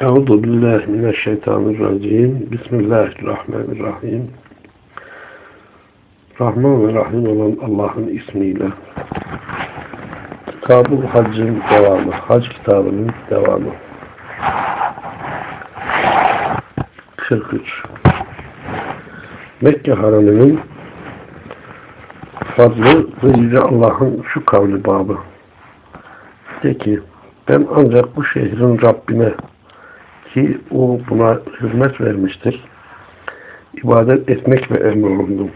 Euzu billahi mineşşeytanirracim. Bismillahirrahmanirrahim. Rahman ve Rahim olan Allah'ın ismiyle. Kabul Hacc'ın devamı. Hac kitabının devamı. 43. Mekke haramının fadlı ve Yüce Allah'ın şu kavli babı. De ki, ben ancak bu şehrin Rabbine ki o buna hürmet vermiştir. İbadet etmek ve emrolundum.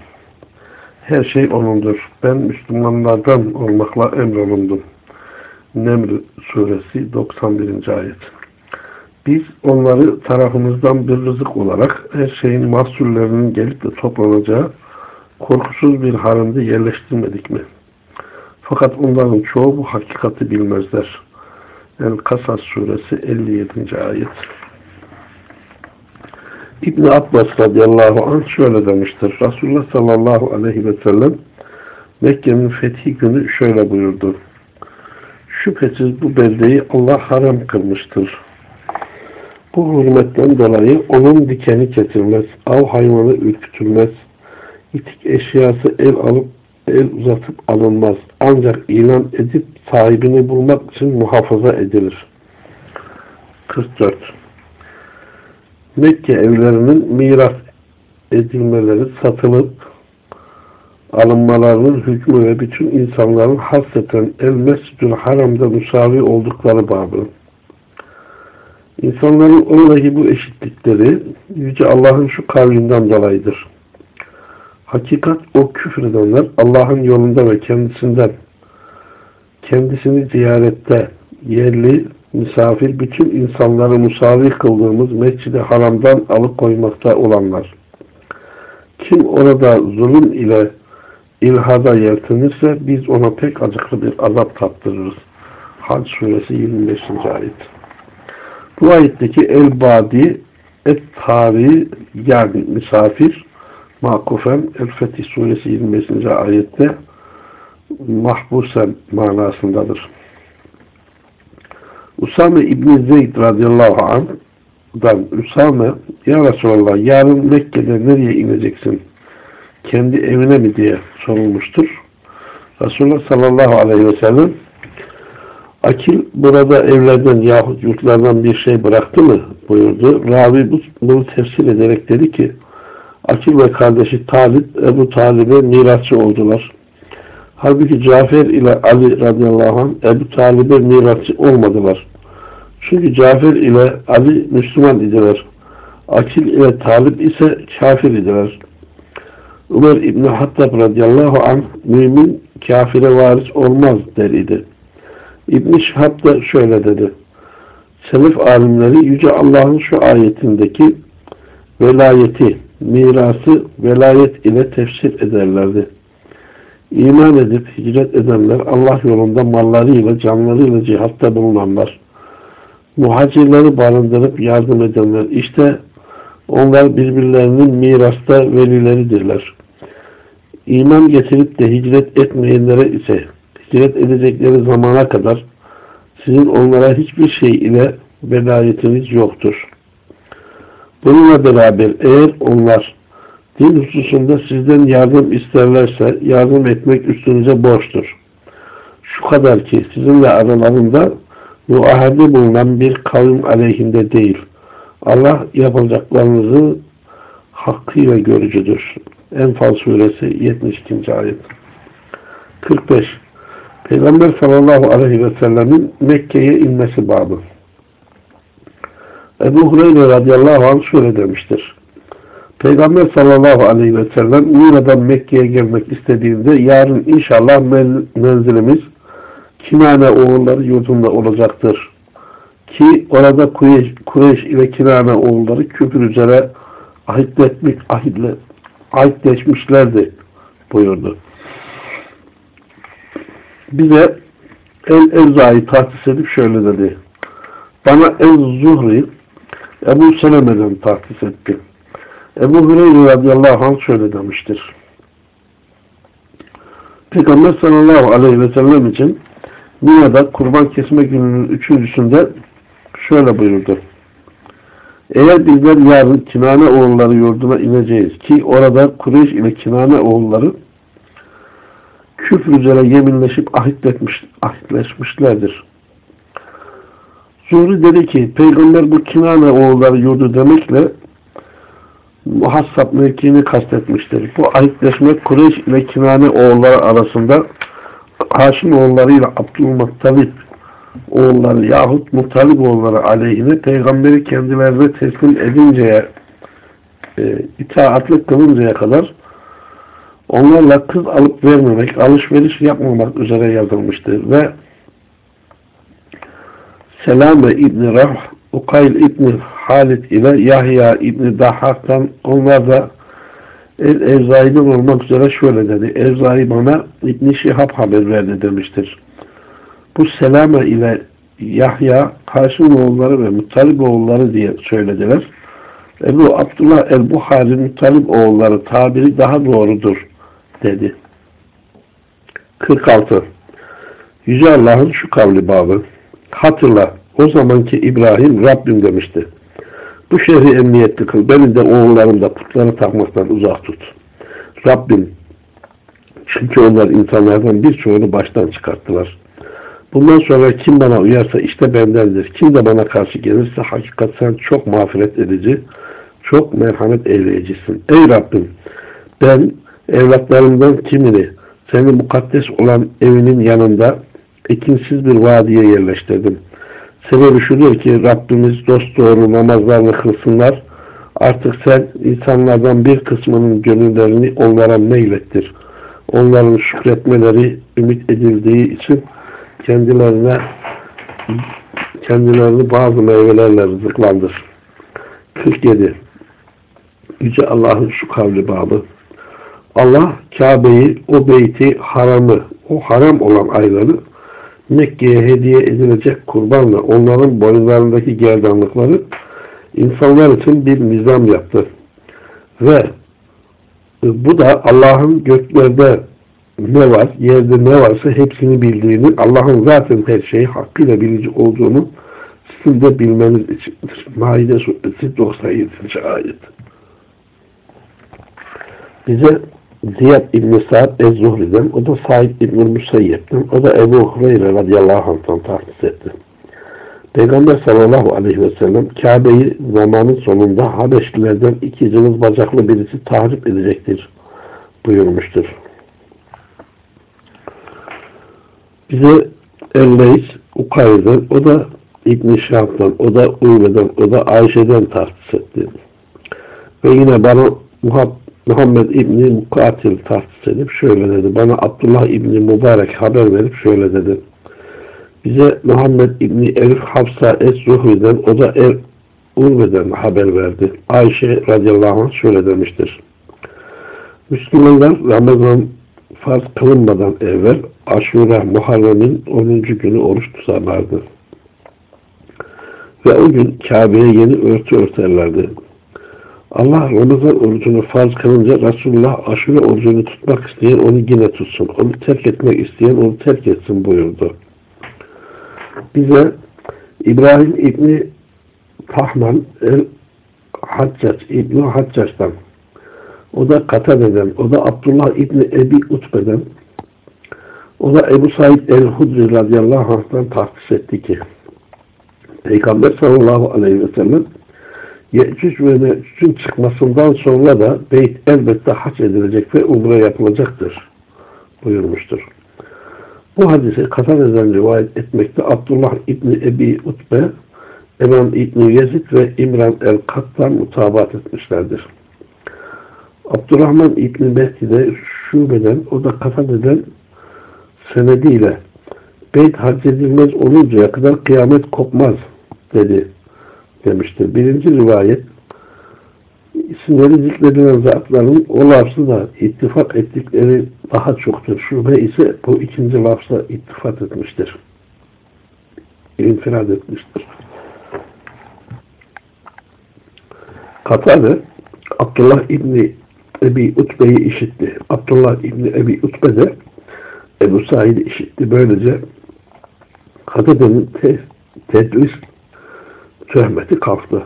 Her şey O'nundur. Ben Müslümanlardan olmakla emrolundum. Nemr suresi 91. ayet. Biz onları tarafımızdan bir rızık olarak her şeyin mahsullerinin gelip de toplanacağı korkusuz bir harımda yerleştirmedik mi? Fakat onların çoğu bu hakikati bilmezler. El-Kasas suresi 57. ayet. İbni Abbas radıyallahu anh şöyle demiştir. Resulullah sallallahu aleyhi ve sellem Mekke'nin fethi günü şöyle buyurdu. Şüphesiz bu beldeyi Allah haram kılmıştır. Bu hürmetten dolayı onun dikeni kesilmez, av hayvanı ürkütülmez, itik eşyası el alıp el uzatıp alınmaz. Ancak ilan edip sahibini bulmak için muhafaza edilir. 44 Mekke evlerinin miras edilmeleri satılıp alınmalarının hükmü ve bütün insanların hasreten el-mescidül haramda müsavi oldukları babı. İnsanların ondaki bu eşitlikleri Yüce Allah'ın şu kavlinden dolayıdır. Hakikat o küfredenler Allah'ın yolunda ve kendisinden kendisini ziyarette yerli, misafir bütün insanları musavi kıldığımız mescid haramdan alıkoymakta olanlar. Kim orada zulüm ile ilhada yeltenirse biz ona pek acıklı bir azap tattırırız. Hac suresi 25. ayet. Bu ayetteki el-badi et-tari yani misafir makufen El-Fetih suresi 25. ayette mahbusen manasındadır. Usame İbni Zeyd radıyallahu anh'dan Usame Ya Resulallah yarın Mekke'de nereye ineceksin? Kendi evine mi diye sorulmuştur. Resulullah sallallahu aleyhi ve sellem Akil burada evlerden yahut yurtlardan bir şey bıraktı mı buyurdu. Ravi bunu tefsir ederek dedi ki Akil ve kardeşi Talip Ebu Talib'e mirasçı oldular. Halbuki Cafer ile Ali radıyallahu anh Ebu Talib'e mirasçı olmadılar. Çünkü Cafer ile Ali Müslüman idiler. Akil ile Talip ise kafir idiler. Ömer İbni Hattab radıyallahu anh mümin kafire varis olmaz der idi. İbn-i Şihab da şöyle dedi. Selef alimleri Yüce Allah'ın şu ayetindeki velayeti, mirası velayet ile tefsir ederlerdi. İman edip hicret edenler Allah yolunda mallarıyla, canlarıyla cihatta bulunanlar. Muhacirleri barındırıp yardım edenler. İşte onlar birbirlerinin mirasta velileridirler. İman getirip de hicret etmeyenlere ise hicret edecekleri zamana kadar sizin onlara hiçbir şey ile velayetiniz yoktur. Bununla beraber eğer onlar din hususunda sizden yardım isterlerse yardım etmek üstünüze borçtur. Şu kadar ki sizinle aralarında muahede bulunan bir kavim aleyhinde değil. Allah yapacaklarınızı hakkıyla görücüdür. Enfal suresi 72. ayet. 45. Peygamber sallallahu aleyhi ve sellemin Mekke'ye inmesi babı. Ebu Hureyre radıyallahu anh şöyle demiştir. Peygamber sallallahu aleyhi ve sellem Mina'dan Mekke'ye gelmek istediğinde yarın inşallah menzilimiz Kinane oğulları yurdunda olacaktır. Ki orada Kureyş, Kureyş ile Kinane oğulları küfür üzere ahitletmiş, ahitle, ahitleşmişlerdi buyurdu. Bize El-Evza'yı tahsis edip şöyle dedi. Bana El-Zuhri Ebu Seleme'den tahsis etti. Ebu Hüreyre radıyallahu anh şöyle demiştir. Peygamber sallallahu aleyhi ve sellem için Mina'da kurban kesme gününün üçüncüsünde şöyle buyurdu. Eğer bizler yarın Kinane oğulları yurduna ineceğiz ki orada Kureyş ile Kinane oğulları küfür üzere yeminleşip ahitletmiş, ahitleşmişlerdir. Zuhri dedi ki peygamber bu Kinane oğulları yurdu demekle muhassap mevkiini kastetmiştir. Bu ahitleşme Kureyş ile Kinane oğulları arasında Haşim oğulları ile Abdülmuttalip oğulları yahut Muttalip oğulları aleyhine peygamberi kendilerine teslim edinceye e, itaatli kılıncaya kadar onlarla kız alıp vermemek, alışveriş yapmamak üzere yazılmıştır ve Selame İbni Rah, Ukayl İbni Halid ile Yahya İbni Dahak'tan onlar da El Evzai'den olmak üzere şöyle dedi. Evzai bana İbni Şihab haber verdi demiştir. Bu Selame ile Yahya Haşim oğulları ve Muttalib oğulları diye söylediler. Ebu Abdullah el-Buhari Muttalib oğulları tabiri daha doğrudur dedi. 46. Yüce Allah'ın şu kavli babı. Hatırla o zamanki İbrahim Rabbim demişti. Bu şehri emniyetli kıl. Beni de oğullarım da putları takmaktan uzak tut. Rabbim çünkü onlar insanlardan birçoğunu baştan çıkarttılar. Bundan sonra kim bana uyarsa işte bendendir. Kim de bana karşı gelirse hakikat sen çok mağfiret edici, çok merhamet eyleyicisin. Ey Rabbim ben evlatlarımdan kimini senin mukaddes olan evinin yanında ekinsiz bir vadiye yerleştirdim. Sebebi şudur ki Rabbimiz dost doğru namazlarını kılsınlar. Artık sen insanlardan bir kısmının gönüllerini onlara meylettir. Onların şükretmeleri ümit edildiği için kendilerine kendilerini bazı meyvelerle rızıklandır. 47. Yüce Allah'ın şu kavli babı. Allah Kabe'yi, o beyti, haramı, o haram olan ayları Mekke'ye hediye edilecek kurbanla onların boyunlarındaki gerdanlıkları insanlar için bir nizam yaptı. Ve bu da Allah'ın göklerde ne var, yerde ne varsa hepsini bildiğini, Allah'ın zaten her şeyi hakkıyla bilici olduğunu sizin de bilmeniz içindir. Maide suresi 97. ayet. Bize Ziyad İbni Sa'd Ez-Zuhri'den, o da Said İbni Musayyep'ten, o da Ebu Hureyre radıyallahu anh'tan tahsis etti. Peygamber sallallahu aleyhi ve sellem Kabe'yi zamanın sonunda Habeşlilerden iki cılız bacaklı birisi tahrip edecektir buyurmuştur. Bize Elleys Ukay'dan, o da İbn-i Şahab'dan, o da Uyve'den, o da Ayşe'den tahsis etti. Ve yine bana Muhab Muhammed İbni Mukatil tahsis edip şöyle dedi. Bana Abdullah İbni Mübarek haber verip şöyle dedi. Bize Muhammed İbni Elif Hafsa Es-Zuhri'den o da Er Urve'den haber verdi. Ayşe radıyallahu anh şöyle demiştir. Müslümanlar Ramazan farz kılınmadan evvel Aşura Muharrem'in 10. günü oruç tutarlardı. Ve o gün Kabe'ye yeni örtü örterlerdi. Allah Ramazan orucunu farz kılınca Resulullah aşure orucunu tutmak isteyen onu yine tutsun. Onu terk etmek isteyen onu terk etsin buyurdu. Bize İbrahim İbni Tahman el Haccac İbni Haccac'tan o da Katade'den, o da Abdullah İbni Ebi Utbe'den o da Ebu Said el-Hudri radıyallahu anh'tan tahsis etti ki Peygamber sallallahu aleyhi ve sellem Yecüc ve Mecüc'ün çıkmasından sonra da beyt elbette haç edilecek ve umre yapılacaktır buyurmuştur. Bu hadisi Katade'den rivayet etmekte Abdullah İbni Ebi Utbe, Eman İbni Yezid ve İmran el-Kat'tan mutabat etmişlerdir. Abdurrahman İbni Mehdi de şubeden, o da Katade'den senediyle beyt hac edilmez oluncaya kadar kıyamet kopmaz dedi demiştir. Birinci rivayet isimleri zikredilen zatların o lafzı ittifak ettikleri daha çoktur. Şube ise bu ikinci lafza ittifak etmiştir. İnfirad etmiştir. Katade Abdullah İbni Ebi Utbe'yi işitti. Abdullah İbni Ebi Utbe de Ebu Said'i işitti. Böylece Katade'nin te tedris töhmeti kalktı.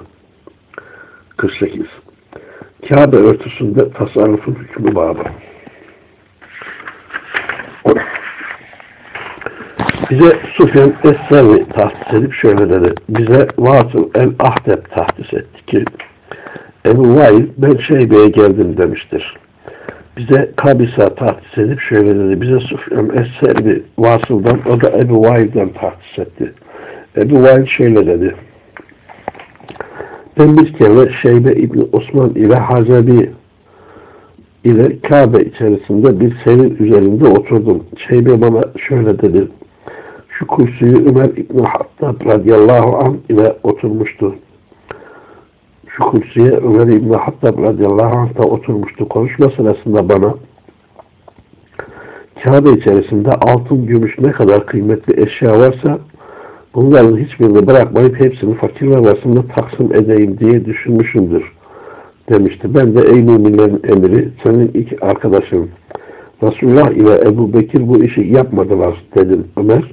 48 Kabe örtüsünde tasarrufun hükmü babı. Bize Sufyan tahsis edip şöyle dedi. Bize Vasıl el-Ahdeb tahsis etti ki Ebu Vail ben Şeybe'ye geldim demiştir. Bize Kabisa tahsis edip şöyle dedi. Bize Sufyan Es-Servi Vasıl'dan o da Ebu Vail'den tahsis etti. Ebu Vail şöyle dedi. Ben bir kere Şeybe İbni Osman ile Hazebi ile Kabe içerisinde bir serin üzerinde oturdum. Şeybe bana şöyle dedi. Şu kursuyu Ömer İbni Hattab radıyallahu anh ile oturmuştu. Şu kursuya Ömer İbni Hattab radıyallahu anh da oturmuştu. Konuşma sırasında bana Kabe içerisinde altın, gümüş ne kadar kıymetli eşya varsa bunların hiçbirini bırakmayıp hepsini fakir arasında taksim edeyim diye düşünmüşümdür demişti. Ben de ey müminlerin emiri senin iki arkadaşın Resulullah ile Ebu Bekir bu işi yapmadılar dedim Ömer.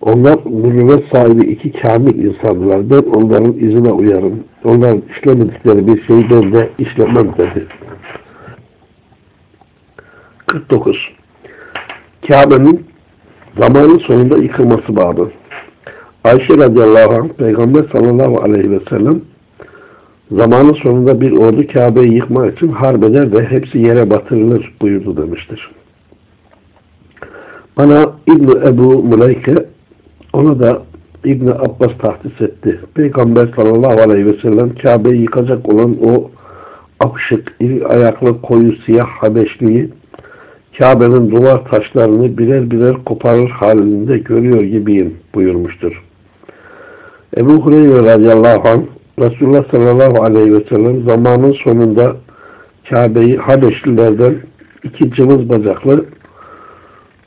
Onlar nübüvvet sahibi iki kamil insandılar. Ben onların izine uyarım. Onların işlemedikleri bir şeyi ben de işlemem dedi. 49. Kabe'nin zamanın sonunda yıkılması babı. Ayşe radıyallahu anh Peygamber sallallahu aleyhi ve sellem zamanın sonunda bir ordu Kabe'yi yıkmak için harbeder ve hepsi yere batırılır buyurdu demiştir. Bana İbn Ebu Muleyke ona da İbn Abbas tahsis etti. Peygamber sallallahu aleyhi ve sellem Kabe'yi yıkacak olan o akşık, iri ayaklı, koyu, siyah Habeşli'yi Kabe'nin duvar taşlarını birer birer koparır halinde görüyor gibiyim buyurmuştur. Ebu Hureyre radıyallahu anh Resulullah sallallahu aleyhi ve sellem zamanın sonunda Kabe'yi Habeşlilerden iki cılız bacaklı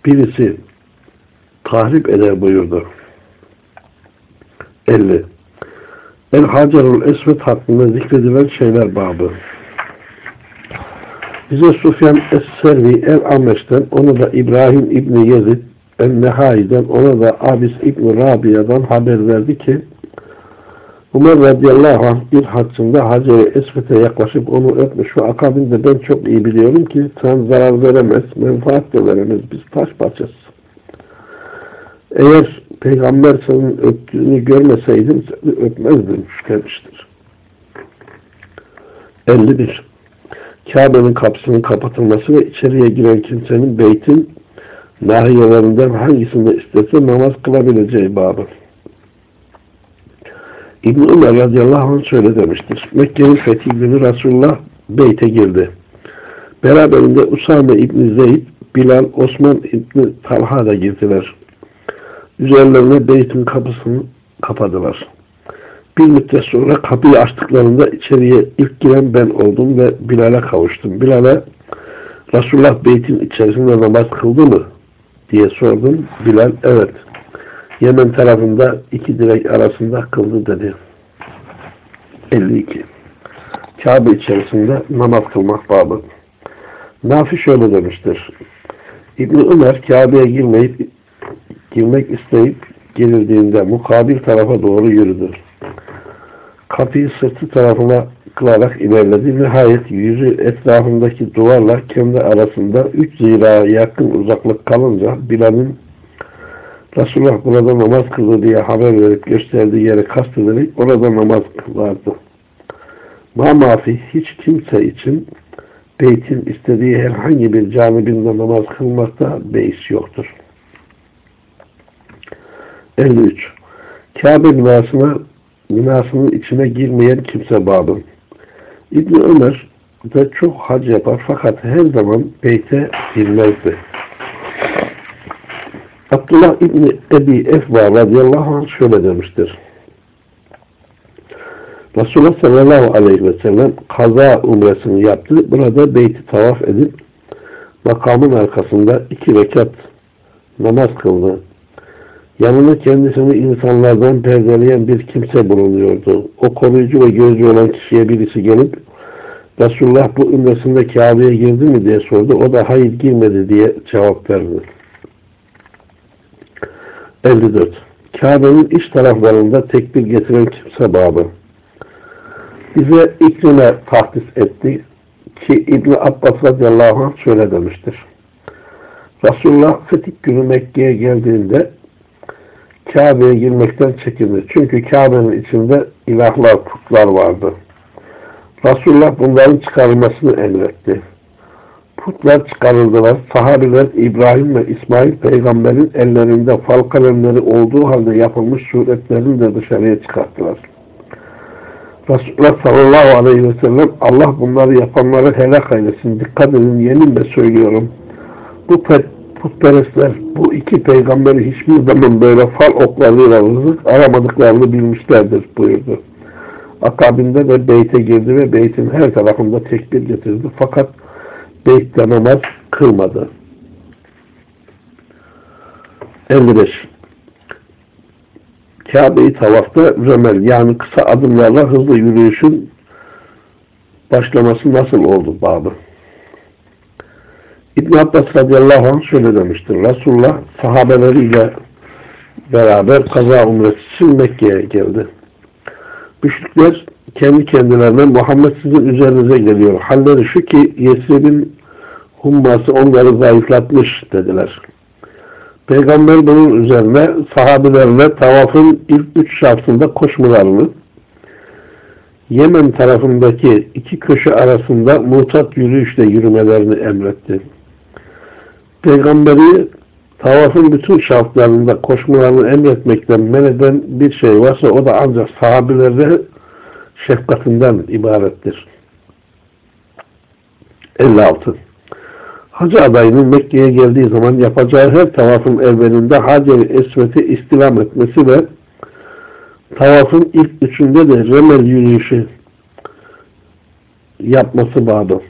birisi tahrip eder buyurdu. 50. El Hacerul Esved hakkında zikredilen şeyler babı. Bize Sufyan Es-Servi El-Ameş'ten, onu da İbrahim İbni Yezid El-Nehai'den, ona da Abis İbni Rabia'dan haber verdi ki Umar radıyallahu anh bir haccında Hacer-i Esved'e yaklaşıp onu öpmüş ve akabinde ben çok iyi biliyorum ki sen zarar veremez, menfaat de veremez. Biz taş parçası. Eğer peygamber senin öptüğünü görmeseydim seni öpmezdim demiştir. 51. Kabe'nin kapısının kapatılması ve içeriye giren kimsenin beytin nahiyelerinden hangisinde istese namaz kılabileceği babı. İbn Ömer radıyallahu anh şöyle demiştir. Mekke'nin fethi günü Resulullah beyte girdi. Beraberinde Usame İbni Zeyd, Bilal, Osman İbni Talha da girdiler. Üzerlerine beytin kapısını kapadılar. Bir müddet sonra kapıyı açtıklarında içeriye ilk giren ben oldum ve Bilal'e kavuştum. Bilal'e Resulullah beytin içerisinde namaz kıldı mı? diye sordum. Bilal evet. Yemen tarafında iki direk arasında kıldı dedi. 52. Kabe içerisinde namaz kılmak babı. Nafi şöyle demiştir. İbni Ömer Kabe'ye girmeyip girmek isteyip girildiğinde mukabil tarafa doğru yürüdü. Kapıyı sırtı tarafına kılarak ilerledi. Nihayet yüzü etrafındaki duvarla kendi arasında üç zira yakın uzaklık kalınca Bilal'in Resulullah burada namaz kıldı diye haber verip gösterdiği yere kastederek orada namaz kılardı. Ma mafi hiç kimse için beytin istediği herhangi bir canibinde namaz kılmakta beis yoktur. 53. Kabe binasına binasının içine girmeyen kimse babı. İbni Ömer de çok hac yapar fakat her zaman beyte girmezdi. Abdullah İbni Ebi Efva radıyallahu anh şöyle demiştir. Resulullah sallallahu aleyhi ve sellem kaza umresini yaptı. Burada beyti tavaf edip makamın arkasında iki rekat namaz kıldı. Yanına kendisini insanlardan perdeleyen bir kimse bulunuyordu. O koruyucu ve gözcü olan kişiye birisi gelip Resulullah bu ümresinde Kabe'ye girdi mi diye sordu. O da hayır girmedi diye cevap verdi. 54. Kabe'nin iç taraflarında tekbir getiren kimse babı. bize ikrime tahsis etti ki İbn Abbas radıyallahu anh şöyle demiştir. Resulullah fetih günü Mekke'ye geldiğinde Kabe'ye girmekten çekindi. Çünkü Kabe'nin içinde ilahlar, putlar vardı. Resulullah bunların çıkarılmasını emretti. Putlar çıkarıldılar. Sahabiler İbrahim ve İsmail peygamberin ellerinde fal kalemleri olduğu halde yapılmış suretlerini de dışarıya çıkarttılar. Resulullah sallallahu aleyhi ve sellem Allah bunları yapanları helak eylesin. Dikkat edin yeminle söylüyorum. Bu putperestler bu iki peygamberi hiçbir zaman böyle fal oklarıyla rızık aramadıklarını bilmişlerdir buyurdu. Akabinde de beyte girdi ve beytin her tarafında tekbir getirdi. Fakat beytte namaz kılmadı. 55. Kabe'yi tavafta römel yani kısa adımlarla hızlı yürüyüşün başlaması nasıl oldu babı? İbn Abbas radıyallahu anh şöyle demiştir. Resulullah sahabeleriyle beraber kaza umresi için Mekke'ye geldi. Müşrikler kendi kendilerine Muhammed sizin üzerinize geliyor. Halleri şu ki Yesrib'in humması onları zayıflatmış dediler. Peygamber bunun üzerine sahabelerine tavafın ilk üç şartında koşmalarını Yemen tarafındaki iki köşe arasında mutat yürüyüşle yürümelerini emretti. Peygamberi tavafın bütün şartlarında koşmalarını emretmekten men eden bir şey varsa o da ancak sahabelerine şefkatinden ibarettir. 56. Hacı adayının Mekke'ye geldiği zaman yapacağı her tavafın evvelinde Hacer-i Esvet'i istilam etmesi ve tavafın ilk üçünde de remel yürüyüşü yapması bağlı.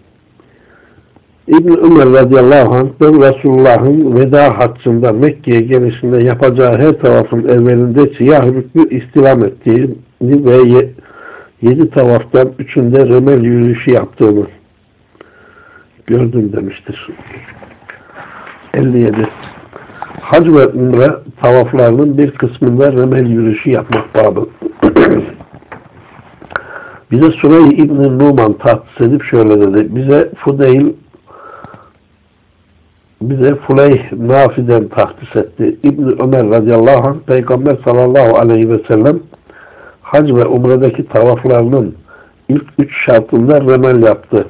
İbn Ömer radıyallahu anh ben Resulullah'ın veda haccında Mekke'ye gelişinde yapacağı her tavafın evvelinde siyah rükmü istilam ettiğini ve yedi tavaftan üçünde remel yürüyüşü yaptığını gördüm demiştir. 57. Hac ve umre tavaflarının bir kısmında remel yürüyüşü yapmak babı. Bize Süreyh İbn-i Numan tahsis edip şöyle dedi. Bize Fudeyl bize Fuleyh Nafi'den tahsis etti. İbn Ömer radıyallahu anh Peygamber sallallahu aleyhi ve sellem hac ve umredeki tavaflarının ilk üç şartında remel yaptı.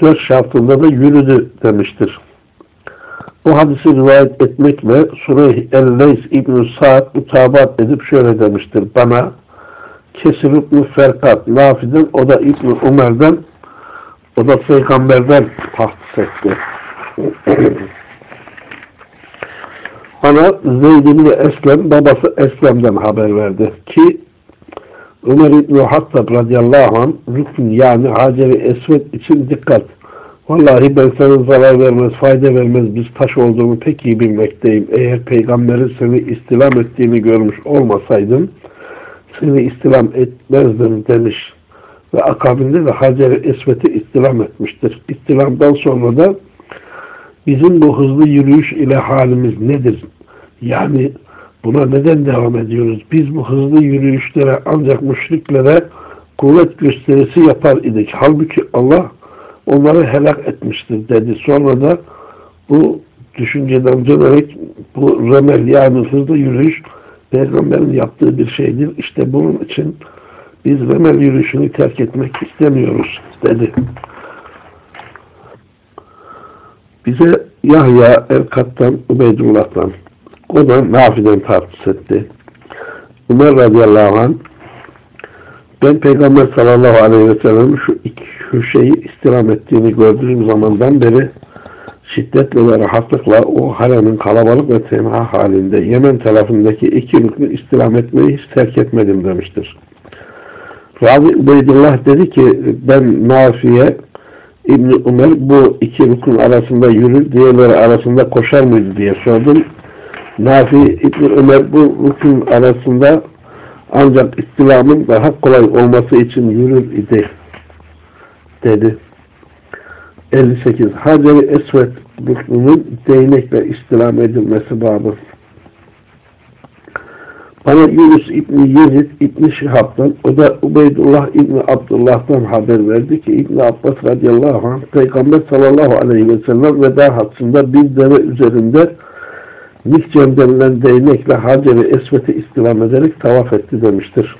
Dört şartında da yürüdü demiştir. Bu hadisi rivayet etmekle Sureyh el-Leys İbn-i Sa'd mutabat edip şöyle demiştir. Bana Kesir İbn-i Ferkat Nafi'den o da İbn-i Umer'den o da Peygamber'den tahsis etti. Bana Zeyd ibn Eslem babası Eslem'den haber verdi ki Ömer İbni Hattab radıyallahu anh rükün yani Hacer-i Esved için dikkat. Vallahi ben sana zarar vermez, fayda vermez bir taş olduğunu pek iyi bilmekteyim. Eğer peygamberin seni istilam ettiğini görmüş olmasaydım seni istilam etmezdim demiş. Ve akabinde de Hacer-i Esved'i istilam etmiştir. İstilamdan sonra da bizim bu hızlı yürüyüş ile halimiz nedir? Yani buna neden devam ediyoruz? Biz bu hızlı yürüyüşlere ancak müşriklere kuvvet gösterisi yapar idik. Halbuki Allah onları helak etmiştir dedi. Sonra da bu düşünceden dönerek bu remel yani hızlı yürüyüş peygamberin yaptığı bir şeydir. İşte bunun için biz remel yürüyüşünü terk etmek istemiyoruz dedi. Bize Yahya el-Kattan Ubeydullah'tan o da Nafi'den tartış etti. Ömer radıyallahu anh ben Peygamber sallallahu aleyhi ve sellem şu iki köşeyi istirham ettiğini gördüğüm zamandan beri şiddetle ve rahatlıkla o haremin kalabalık ve tenha halinde Yemen tarafındaki iki rüknü istirham etmeyi hiç terk etmedim demiştir. Rabi Ubeydullah dedi ki ben Nafi'ye İbni Umer bu iki rükün arasında yürür, diğerleri arasında koşar mıydı diye sordum. Nafi İbni Ömer bu rükün arasında ancak istilamın daha kolay olması için yürür idi dedi. 58. Hacer-i Esved rüknünün değnekle istilam edilmesi babı. Bana Yunus İbni Yezid İbni Şihab'dan, o da Ubeydullah İbni Abdullah'tan haber verdi ki İbni Abbas radıyallahu anh, Peygamber sallallahu aleyhi ve sellem veda hatsında bir deve üzerinde Mikcem denilen değnekle Hacer-i Esvet'i istilam ederek tavaf etti demiştir.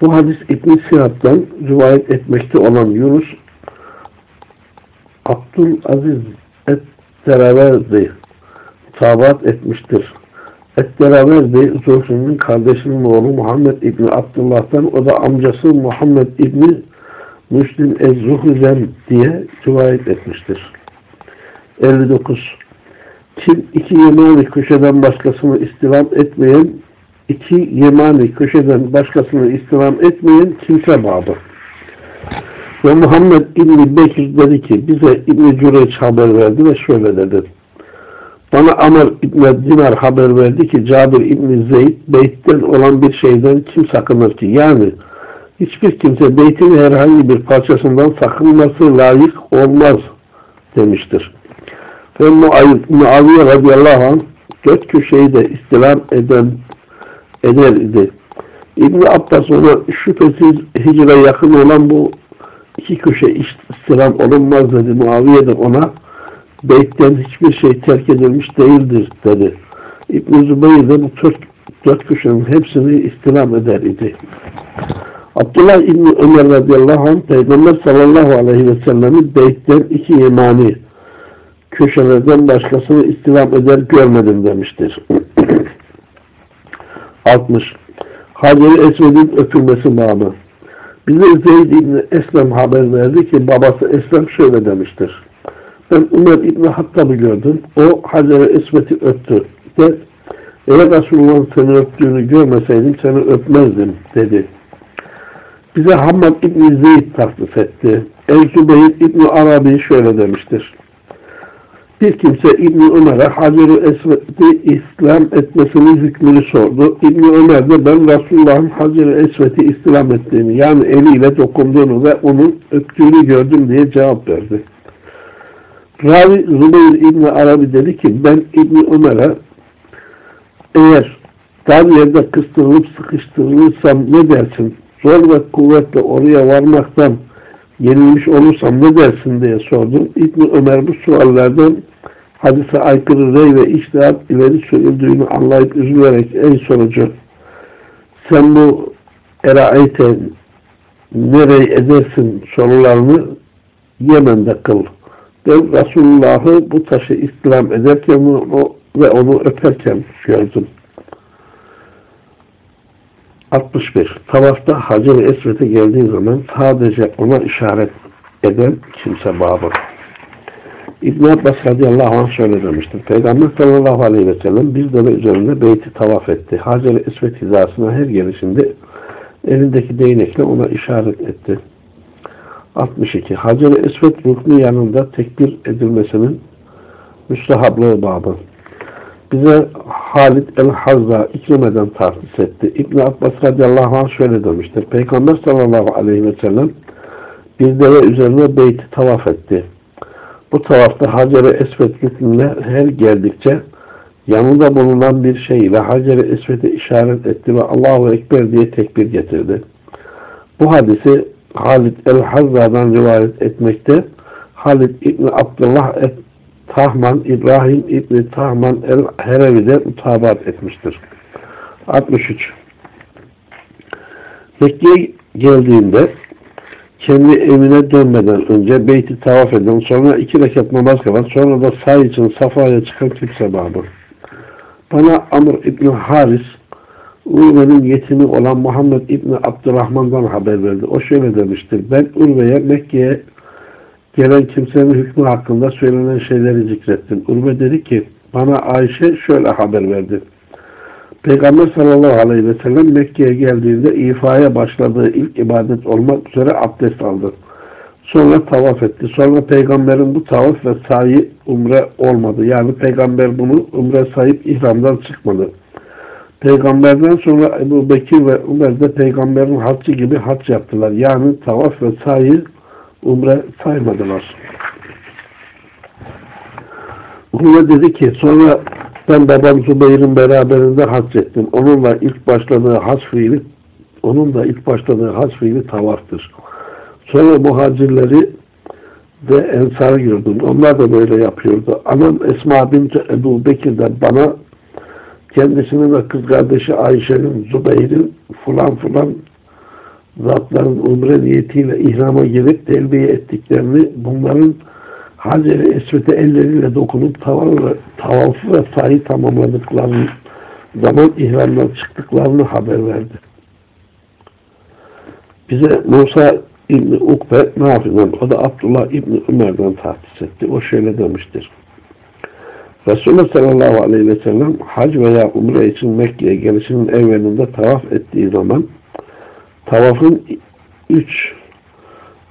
Bu hadis İbn-i Sihab'dan rivayet etmekte olan Yunus Abdülaziz Et-Teraverdi tabat etmiştir. Et-Teraverdi Zuhri'nin kardeşinin oğlu Muhammed İbni Abdullah'tan o da amcası Muhammed İbni Müslim Ez-Zuhri'den diye rivayet etmiştir. 59. Kim iki yemani köşeden başkasını istilam etmeyen iki yemani köşeden başkasını istilam etmeyen kimse babı. Ve Muhammed İbni Bekir dedi ki bize İbni Cüreyç haber verdi ve şöyle dedi. Bana Amr İbni Dinar haber verdi ki Cabir İbni Zeyd beytten olan bir şeyden kim sakınır ki? Yani hiçbir kimse beytin herhangi bir parçasından sakınması layık olmaz demiştir. Ve Muaviye radıyallahu anh dört köşeyi de istilam eden eder idi. İbn Abbas ona şüphesiz hicre yakın olan bu iki köşe istilam olunmaz dedi. Muaviye de ona beytten hiçbir şey terk edilmiş değildir dedi. İbn Zübeyir de bu dört, dört köşenin hepsini istilam eder idi. Abdullah İbni Ömer radıyallahu anh Peygamber sallallahu aleyhi ve sellem'i beytten iki yemani köşelerden başkasını istilam eder görmedim demiştir. 60. Hacer-i Esved'in öpülmesi bağlı. Bize Zeyd İbni Eslem haber verdi ki babası Eslem şöyle demiştir. Ben Ömer İbni Hattab'ı gördüm. O Hacer-i Esved'i öptü. De, eğer Resulullah'ın seni öptüğünü görmeseydim seni öpmezdim dedi. Bize Hammad İbni Zeyd taklit etti. El-Zübeyir İbni Arabi şöyle demiştir bir kimse İbni Ömer'e Hacer-i Esved'i İslam etmesinin hükmünü sordu. İbni Ömer de ben Resulullah'ın Hacer-i Esved'i İslam ettiğini yani eliyle dokunduğunu ve onun öptüğünü gördüm diye cevap verdi. Ravi Zübeyir İbni Arabi dedi ki ben İbni Ömer'e eğer dar yerde kıstırılıp sıkıştırılırsam ne dersin? Zor ve kuvvetle oraya varmaktan yenilmiş olursam ne dersin diye sordum. İbni Ömer bu suallerden hadise aykırı rey ve iştihat ileri sürüldüğünü anlayıp üzülerek ey sonucu sen bu eraeyte nereye edersin sorularını Yemen'de kıl. Ben Resulullah'ı bu taşı İslam ederken o, ve onu öperken gördüm. 61. Tavafta Hacer-i Esvet'e geldiği zaman sadece ona işaret eden kimse babı. İbn Abbas radıyallahu anh şöyle demiştir. Peygamber sallallahu aleyhi ve sellem bir deve üzerinde beyti tavaf etti. Hacer-i Esvet hizasına her gelişinde elindeki değnekle ona işaret etti. 62. Hacer-i Esvet ruknu yanında tekbir edilmesinin müstahablığı babı. Bize Halid el-Hazza ikrimeden tahsis etti. İbn Abbas radıyallahu anh şöyle demiştir. Peygamber sallallahu aleyhi ve sellem bir deve üzerine beyti tavaf etti. Bu tavafta Hacer-i Esved rüknüne her geldikçe yanında bulunan bir şey ile Hacer-i Esved'e işaret etti ve Allahu Ekber diye tekbir getirdi. Bu hadisi Halid el-Hazza'dan rivayet etmekte. Halid İbni Abdullah et Tahman İbrahim İbni Tahman el-Herevi'de mutabat etmiştir. 63 Mekke'ye geldiğinde kendi evine dönmeden önce beyti tavaf eden, sonra iki rekat namaz kılan, sonra da say için safaya çıkan kimse babı. Bana Amr İbni Haris, Urve'nin yetimi olan Muhammed İbni Abdurrahman'dan haber verdi. O şöyle demiştir. Ben Urve'ye Mekke'ye gelen kimsenin hükmü hakkında söylenen şeyleri zikrettim. Urve dedi ki, bana Ayşe şöyle haber verdi. Peygamber sallallahu aleyhi ve sellem Mekke'ye geldiğinde ifaya başladığı ilk ibadet olmak üzere abdest aldı. Sonra tavaf etti. Sonra peygamberin bu tavaf ve sayı umre olmadı. Yani peygamber bunu umre sayıp ihramdan çıkmadı. Peygamberden sonra Ebu Bekir ve Ömer de peygamberin haccı gibi hac yaptılar. Yani tavaf ve sayı umre saymadılar. Umre dedi ki sonra Ben babam Zübeyir'in beraberinde hac ettim. Onunla ilk başladığı hac fiili onun da ilk başladığı hac fiili tavaftır. Sonra muhacirleri de ensarı gördüm. Onlar da böyle yapıyordu. Anam Esma binti Ebu Bekir de bana kendisinin ve kız kardeşi Ayşe'nin, Zübeyir'in fulan fulan zatların umre niyetiyle ihrama girip telbiye ettiklerini, bunların Hacer-i Esvet'e elleriyle dokunup tavafı, ve sahi tamamladıklarını zaman ihramdan çıktıklarını haber verdi. Bize Musa İbni Ukbe Nafi'den, o da Abdullah İbni Ömer'den tahsis etti. O şöyle demiştir. Resulullah sallallahu aleyhi ve sellem hac veya umre için Mekke'ye gelişinin evvelinde tavaf ettiği zaman tavafın üç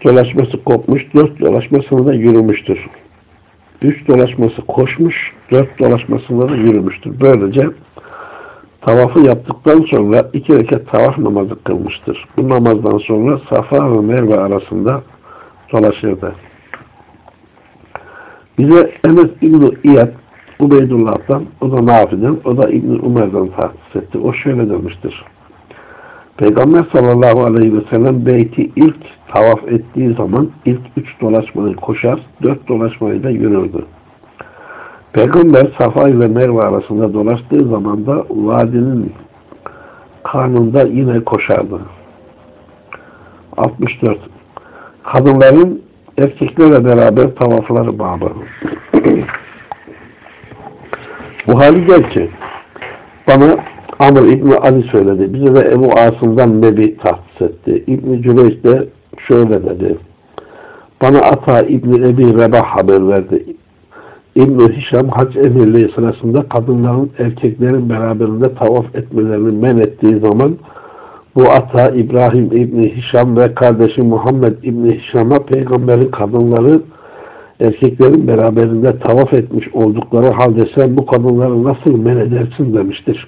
dolaşması kopmuş, dört dolaşmasını da yürümüştür. Üç dolaşması koşmuş, dört dolaşmasında da yürümüştür. Böylece tavafı yaptıktan sonra iki rekat tavaf namazı kılmıştır. Bu namazdan sonra Safa ve Merve arasında dolaşırdı. Bize Enes İbni İyad Ubeydullah'tan, o da Nafi'den, o da İbni Umer'den tahsis etti. O şöyle demiştir. Peygamber sallallahu aleyhi ve sellem beyti ilk tavaf ettiği zaman ilk üç dolaşmayı koşar, dört dolaşmayı da yürürdü. Peygamber Safa ile Merve arasında dolaştığı zaman da vadinin karnında yine koşardı. 64. Kadınların erkeklerle beraber tavafları babı. Bu hali gel ki bana Amr İbni Ali söyledi. Bize de Ebu Asım'dan Nebi tahsis etti. İbni Cüreyş de şöyle dedi. Bana Ata İbni Ebi Rebah haber verdi. İbn-i Hişam hac emirliği sırasında kadınların erkeklerin beraberinde tavaf etmelerini men ettiği zaman bu ata İbrahim İbni Hişam ve kardeşi Muhammed İbni Hişam'a peygamberin kadınları erkeklerin beraberinde tavaf etmiş oldukları halde sen bu kadınları nasıl men edersin demiştir.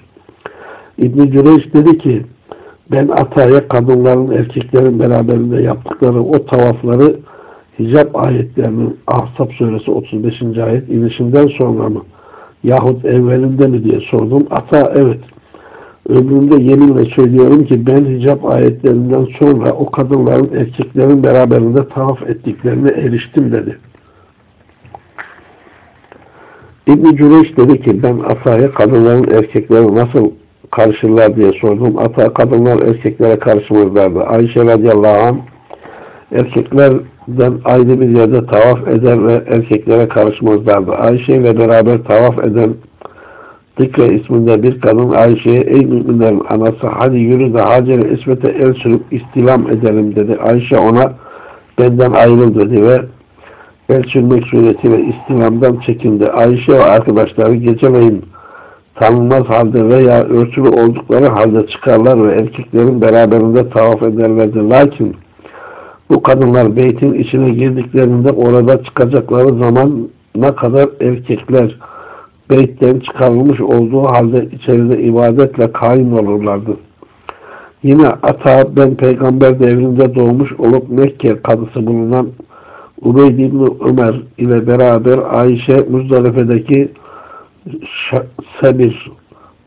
İbn-i Cüreyş dedi ki ben Ata'ya kadınların erkeklerin beraberinde yaptıkları o tavafları hicap ayetlerinin Ahzab suresi 35. ayet inişinden sonra mı yahut evvelinde mi diye sordum. Ata evet ömrümde yeminle söylüyorum ki ben hicap ayetlerinden sonra o kadınların erkeklerin beraberinde tavaf ettiklerine eriştim dedi. İbn-i dedi ki ben Ata'ya kadınların erkekleri nasıl karışırlar diye sordum. Ata kadınlar erkeklere karışmazlardı. Ayşe radıyallahu anh erkeklerden ayrı bir yerde tavaf eder ve erkeklere karışmazlardı. Ayşe ile beraber tavaf eden Dikre isminde bir kadın Ayşe'ye ey müminlerin anası hadi yürü de Hacer-i İsmet'e el sürüp istilam edelim dedi. Ayşe ona benden ayrıl dedi ve el sürmek suretiyle istilamdan çekindi. Ayşe ve arkadaşları geceleyin tanınmaz halde veya örtülü oldukları halde çıkarlar ve erkeklerin beraberinde tavaf ederlerdi. Lakin bu kadınlar beytin içine girdiklerinde orada çıkacakları zaman ne kadar erkekler beytten çıkarılmış olduğu halde içeride ibadetle kaim olurlardı. Yine Ata ben peygamber devrinde doğmuş olup Mekke kadısı bulunan Ubeyd İbni Ömer ile beraber Ayşe Muzdalife'deki Sebir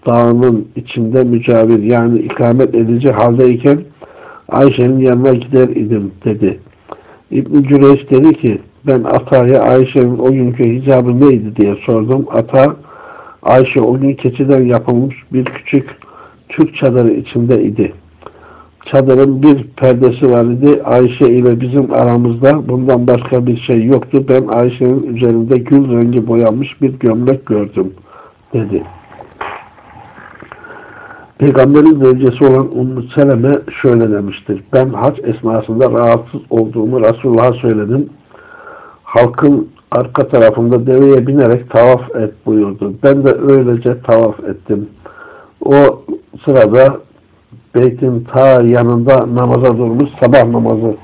dağının içinde mücavir yani ikamet edici haldeyken Ayşe'nin yanına gider idim dedi. İbn-i Cüreyş dedi ki ben Ata'ya Ayşe'nin o günkü hicabı neydi diye sordum. Ata Ayşe o gün keçiden yapılmış bir küçük Türk çadırı içinde idi. Çadırın bir perdesi var idi. Ayşe ile bizim aramızda bundan başka bir şey yoktu. Ben Ayşe'nin üzerinde gül rengi boyanmış bir gömlek gördüm dedi. Peygamberin zevcesi olan Ummu Seleme şöyle demiştir. Ben hac esnasında rahatsız olduğumu Resulullah'a söyledim. Halkın arka tarafında deveye binerek tavaf et buyurdu. Ben de öylece tavaf ettim. O sırada beytin ta yanında namaza durmuş sabah namazı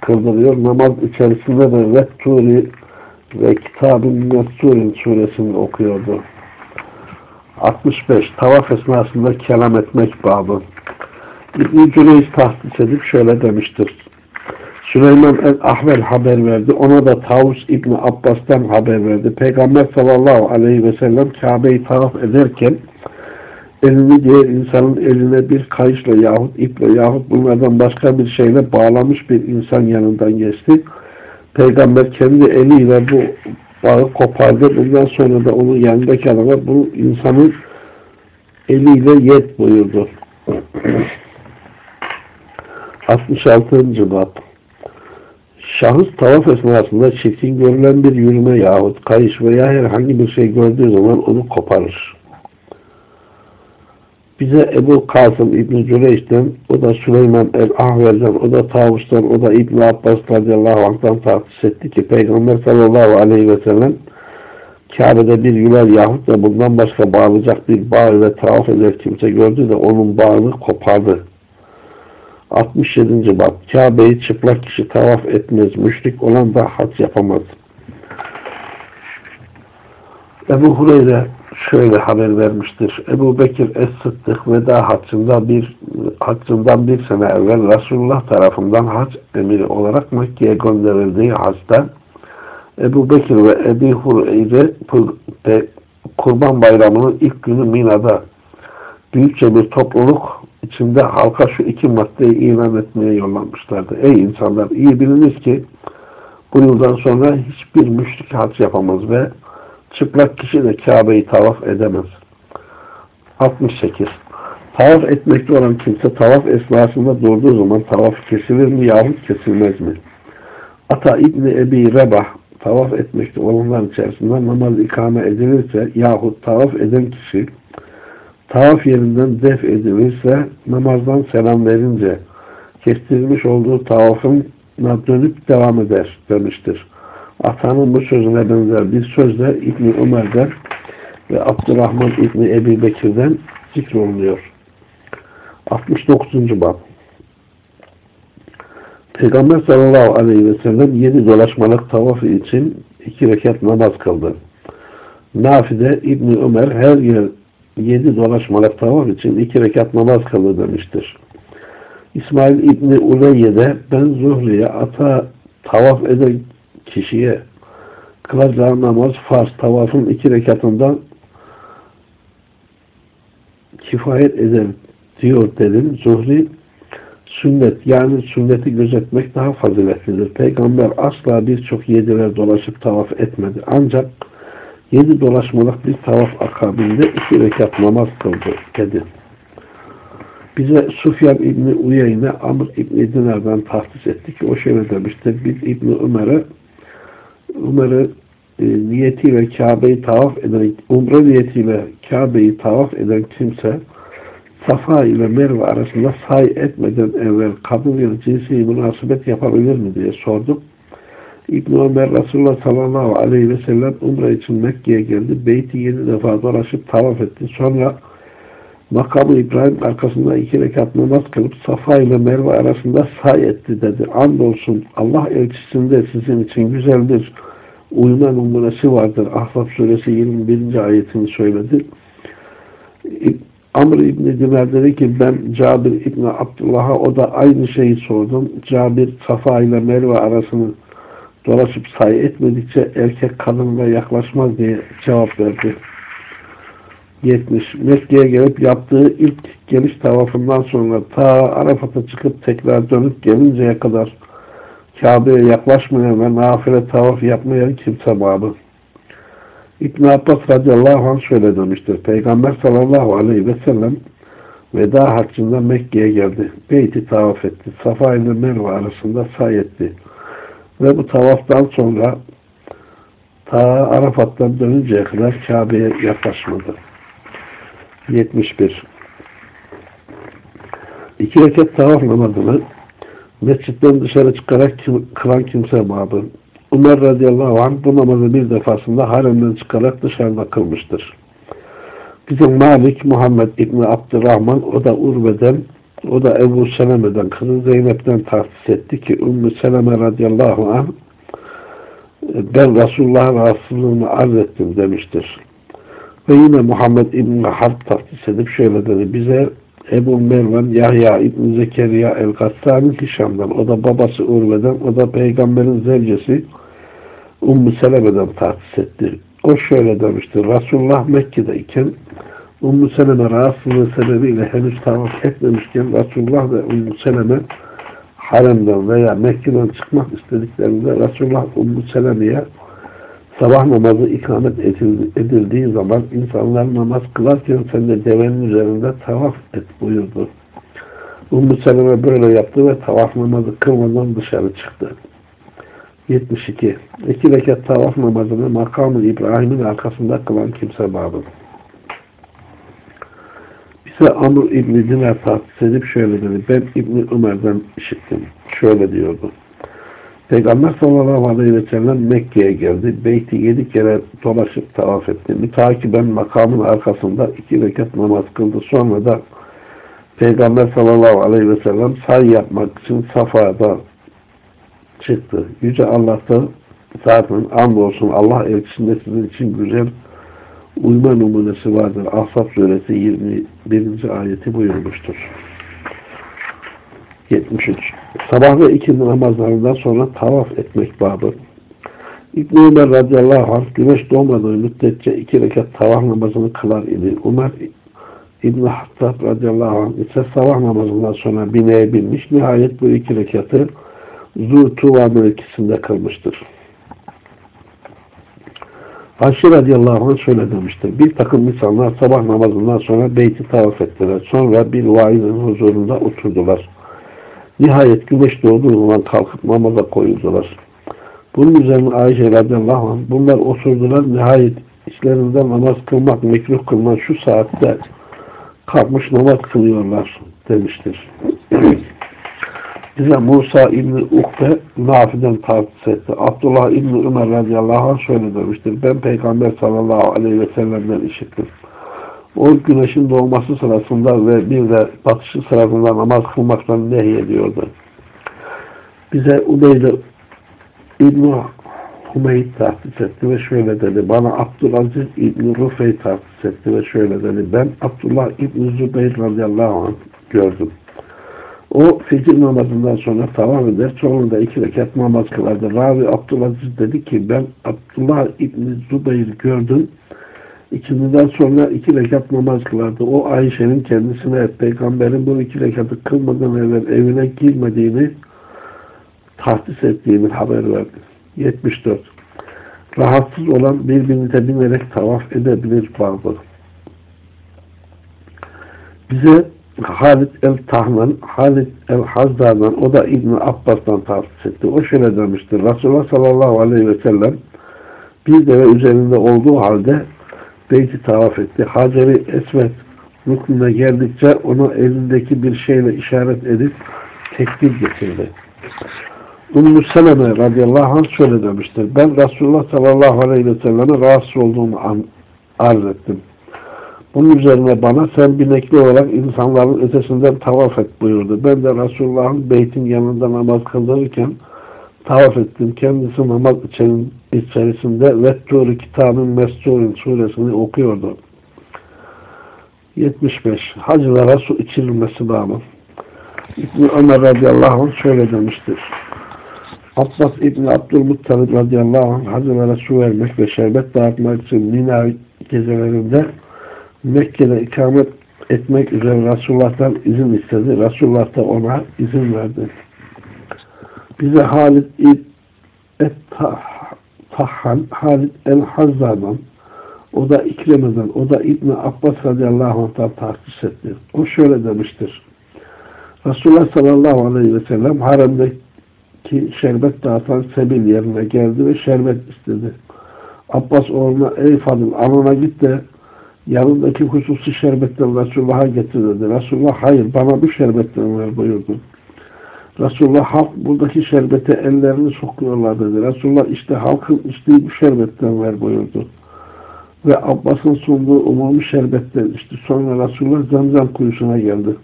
kıldırıyor. Namaz içerisinde de Vetturi ve Kitab-ı Messurin suresini okuyordu. 65. Tavaf esnasında kelam etmek babı. İbn-i Cüreyiz tahsis edip şöyle demiştir. Süleyman el-Ahvel haber verdi. Ona da Tavus İbni Abbas'tan haber verdi. Peygamber sallallahu aleyhi ve sellem Kabe'yi tavaf ederken elini diğer insanın eline bir kayışla yahut iple yahut bunlardan başka bir şeyle bağlamış bir insan yanından geçti. Peygamber kendi eliyle bu bağı kopardı. Bundan sonra da onun yanındaki adama bu insanın eliyle yet buyurdu. 66. Bab Şahıs tavaf esnasında çirkin görülen bir yürüme yahut kayış veya herhangi bir şey gördüğü zaman onu koparır. Bize Ebu Kasım İbni Cüreyş'ten, o da Süleyman el-Ahvel'den, o da Tavus'tan, o da İbni Abbas radıyallahu anh'tan tahsis etti ki Peygamber sallallahu aleyhi ve sellem Kabe'de bir yular yahut da bundan başka bağlayacak bir bağ ile tavaf eder kimse gördü de onun bağını kopardı. 67. Bab Kabe'yi çıplak kişi tavaf etmez. Müşrik olan da hac yapamaz. Ebu Hureyre şöyle haber vermiştir. Ebu Bekir Es-Sıddık veda haccında bir haccından bir sene evvel Resulullah tarafından hac emiri olarak Mekke'ye gönderildiği hacda Ebu Bekir ve Ebu Hureyre Kurban Bayramı'nın ilk günü Mina'da büyükçe bir topluluk içinde halka şu iki maddeyi ilan etmeye yollanmışlardı. Ey insanlar iyi biliniz ki bu yıldan sonra hiçbir müşrik hac yapamaz ve çıplak kişi de Kabe'yi tavaf edemez. 68. Tavaf etmekte olan kimse tavaf esnasında durduğu zaman tavaf kesilir mi yahut kesilmez mi? Ata İbni Ebi Rebah tavaf etmekte olanlar içerisinde namaz ikame edilirse yahut tavaf eden kişi tavaf yerinden def edilirse namazdan selam verince kestirilmiş olduğu tavafına dönüp devam eder demiştir. Atanın bu sözüne benzer bir sözle İbni Ömer'den ve Abdurrahman İbni Ebi Bekir'den zikrolunuyor. 69. Bab Peygamber sallallahu aleyhi ve sellem yedi dolaşmalık tavafı için iki rekat namaz kıldı. Nafi'de İbni Ömer her yer yedi dolaşmalık tavaf için iki rekat namaz kıldı demiştir. İsmail İbni Uleyye'de ben Zuhri'ye ata tavaf eden kişiye kılacağı namaz farz tavafın iki rekatından kifayet eder diyor dedim. Zuhri sünnet yani sünneti gözetmek daha faziletlidir. Peygamber asla birçok yediler dolaşıp tavaf etmedi. Ancak yedi dolaşmalık bir tavaf akabinde iki rekat namaz kıldı dedi. Bize Sufyan İbni Uyeyne Amr İbni Dinar'dan tahsis etti ki o şöyle demiştir. Biz İbni Ömer'e Ömer'e e, niyetiyle Kabe'yi tavaf eden, umre niyetiyle Kabe'yi tavaf eden kimse Safa ile Merve arasında say etmeden evvel kadın ya cinsi münasebet yapabilir mi diye sorduk. İbn Ömer Resulullah sallallahu aleyhi ve sellem umre için Mekke'ye geldi. Beyti yedi defa dolaşıp tavaf etti. Sonra makamı İbrahim arkasında iki rekat namaz kılıp Safa ile Merve arasında say etti dedi. Andolsun Allah elçisinde sizin için güzeldir. Uyma numarası vardır. Ahzab suresi 21. ayetini söyledi. Amr İbni Dimer dedi ki ben Cabir İbni Abdullah'a o da aynı şeyi sordum. Cabir Safa ile Merve arasını dolaşıp sayı etmedikçe erkek kadınla yaklaşmaz diye cevap verdi. 70. Mekke'ye gelip yaptığı ilk geliş tavafından sonra ta Arafat'a çıkıp tekrar dönüp gelinceye kadar Kabe'ye yaklaşmayan ve nafile tavaf yapmayan kimse babı. İbn Abbas radıyallahu anh şöyle demiştir. Peygamber sallallahu aleyhi ve sellem veda haccında Mekke'ye geldi. Beyti tavaf etti. Safa ile Merve arasında say etti. Ve bu tavaftan sonra ta Arafat'tan dönünceye kadar Kabe'ye yaklaşmadı. 71 İki rekat tavaf namazını mescitten dışarı çıkarak kılan kimse babı. Ömer radıyallahu anh bu namazı bir defasında haremden çıkarak dışarıda kılmıştır. Bizim Malik Muhammed İbni Abdurrahman o da Urve'den o da Ebu Seleme'den kızı Zeynep'ten tahsis etti ki Ümmü Seleme radıyallahu anh ben Resulullah'ın rahatsızlığını arz ettim demiştir. Ve yine Muhammed İbni Harp tahsis edip şöyle dedi bize Ebu Mervan Yahya İbn Zekeriya El-Gassani Hişam'dan, o da babası Urve'den, o da peygamberin zevcesi Ummu Seleme'den tahsis etti. O şöyle demişti. Resulullah Mekke'deyken Ummu Seleme rahatsızlığı sebebiyle henüz tavaf etmemişken Resulullah ve Ummu Seleme haremden veya Mekke'den çıkmak istediklerinde Resulullah Ummu Seleme'ye sabah namazı ikamet edildiği zaman insanlar namaz kılarken sen de devenin üzerinde tavaf et buyurdu. Ummu Seleme böyle yaptı ve tavaf namazı kılmadan dışarı çıktı. 72. İki rekat tavaf namazını makamı İbrahim'in arkasında kılan kimse babı. Bize Amr İbni Dinar tahsis edip şöyle dedi. Ben İbni Ömer'den işittim. Şöyle diyordu. Peygamber sallallahu aleyhi ve sellem Mekke'ye geldi. Beyti yedi kere dolaşıp tavaf etti. Mütakiben makamın arkasında iki rekat namaz kıldı. Sonra da Peygamber sallallahu aleyhi ve sellem say yapmak için Safa'da çıktı. Yüce Allah'ta zaten andolsun Allah elçisinde sizin için güzel uyma numunesi vardır. Ahzab suresi 21. ayeti buyurmuştur. 73. Sabah ve ikindi namazlarından sonra tavaf etmek babı. İbn Ömer radıyallahu anh güneş doğmadığı müddetçe iki rekat tavaf namazını kılar idi. Ömer İbn Hattab radıyallahu anh ise sabah namazından sonra bineye binmiş. Nihayet bu iki rekatı Zutuva mevkisinde kılmıştır. Ayşe radıyallahu anh şöyle demiştir. Bir takım insanlar sabah namazından sonra beyti tavaf ettiler. Sonra bir vaizin huzurunda oturdular. Nihayet güneş doğduğu zaman kalkıp namaza koyuldular. Bunun üzerine Ayşe radıyallahu anh bunlar oturdular. Nihayet içlerinde namaz kılmak, mekruh kılınan şu saatte kalkmış namaz kılıyorlar demiştir. Bize Musa İbni Ukbe Nafi'den tahsis etti. Abdullah İbni Ömer radıyallahu anh şöyle demiştir. Ben Peygamber sallallahu aleyhi ve sellem'den işittim. O güneşin doğması sırasında ve bir de batışı sırasında namaz kılmaktan nehyediyordu. Bize Ubeyde İbni Hümeyd tahsis etti ve şöyle dedi. Bana Abdülaziz İbni Rufey tahsis etti ve şöyle dedi. Ben Abdullah İbni Zübeyir radıyallahu anh gördüm. O fecir namazından sonra tavaf eder. Sonunda iki rekat namaz kılardı. Ravi Abdülaziz dedi ki ben Abdullah İbni Zübeyir gördüm. İkindiden sonra iki rekat namaz kılardı. O Ayşe'nin kendisine peygamberin bu iki rekatı kılmadan evvel evine girmediğini tahsis ettiğini haber verdi. 74. Rahatsız olan birbirini binerek tavaf edebilir bazı. Bize Halid el-Tahman, Halid el-Hazza'dan, o da İbn Abbas'tan tahsis etti. O şöyle demiştir. Resulullah sallallahu aleyhi ve sellem bir deve üzerinde olduğu halde beyti tavaf etti. Hacer-i ruknuna geldikçe ona elindeki bir şeyle işaret edip tekbir getirdi. Ümmü Seleme radıyallahu anh şöyle demiştir. Ben Resulullah sallallahu aleyhi ve selleme rahatsız olduğumu arz ettim. Bunun üzerine bana sen binekli olarak insanların ötesinden tavaf et buyurdu. Ben de Resulullah'ın beytin yanında namaz kıldırırken tavaf ettim. Kendisi namaz içerisinde Vettur kitabın Mestur'un suresini okuyordu. 75. Hacılara su içirilmesi bağlı. İbni Ömer radıyallahu anh şöyle demiştir. Abbas İbni Abdülmuttalib radıyallahu anh hacılara su vermek ve şerbet dağıtmak için Mina gecelerinde Mekke'de ikamet etmek üzere Resulullah'tan izin istedi. Resulullah da ona izin verdi. Bize Halid İbn Tahhan, Halid el-Hazza'dan, o da İkreme'den, o da İbn Abbas radıyallahu anh'tan tahsis etti. O şöyle demiştir. Resulullah sallallahu aleyhi ve sellem haremdeki şerbet dağıtan sebil yerine geldi ve şerbet istedi. Abbas ona ey Fadıl alına git de yanındaki hususi şerbetten Resulullah'a getir dedi. Resulullah hayır bana bu şerbetten ver buyurdu. Resulullah halk buradaki şerbete ellerini sokuyorlar dedi. Resulullah işte halkın içtiği bu şerbetten ver buyurdu. Ve Abbas'ın sunduğu umumi şerbetten içti. Sonra Resulullah Zemzem kuyusuna geldi.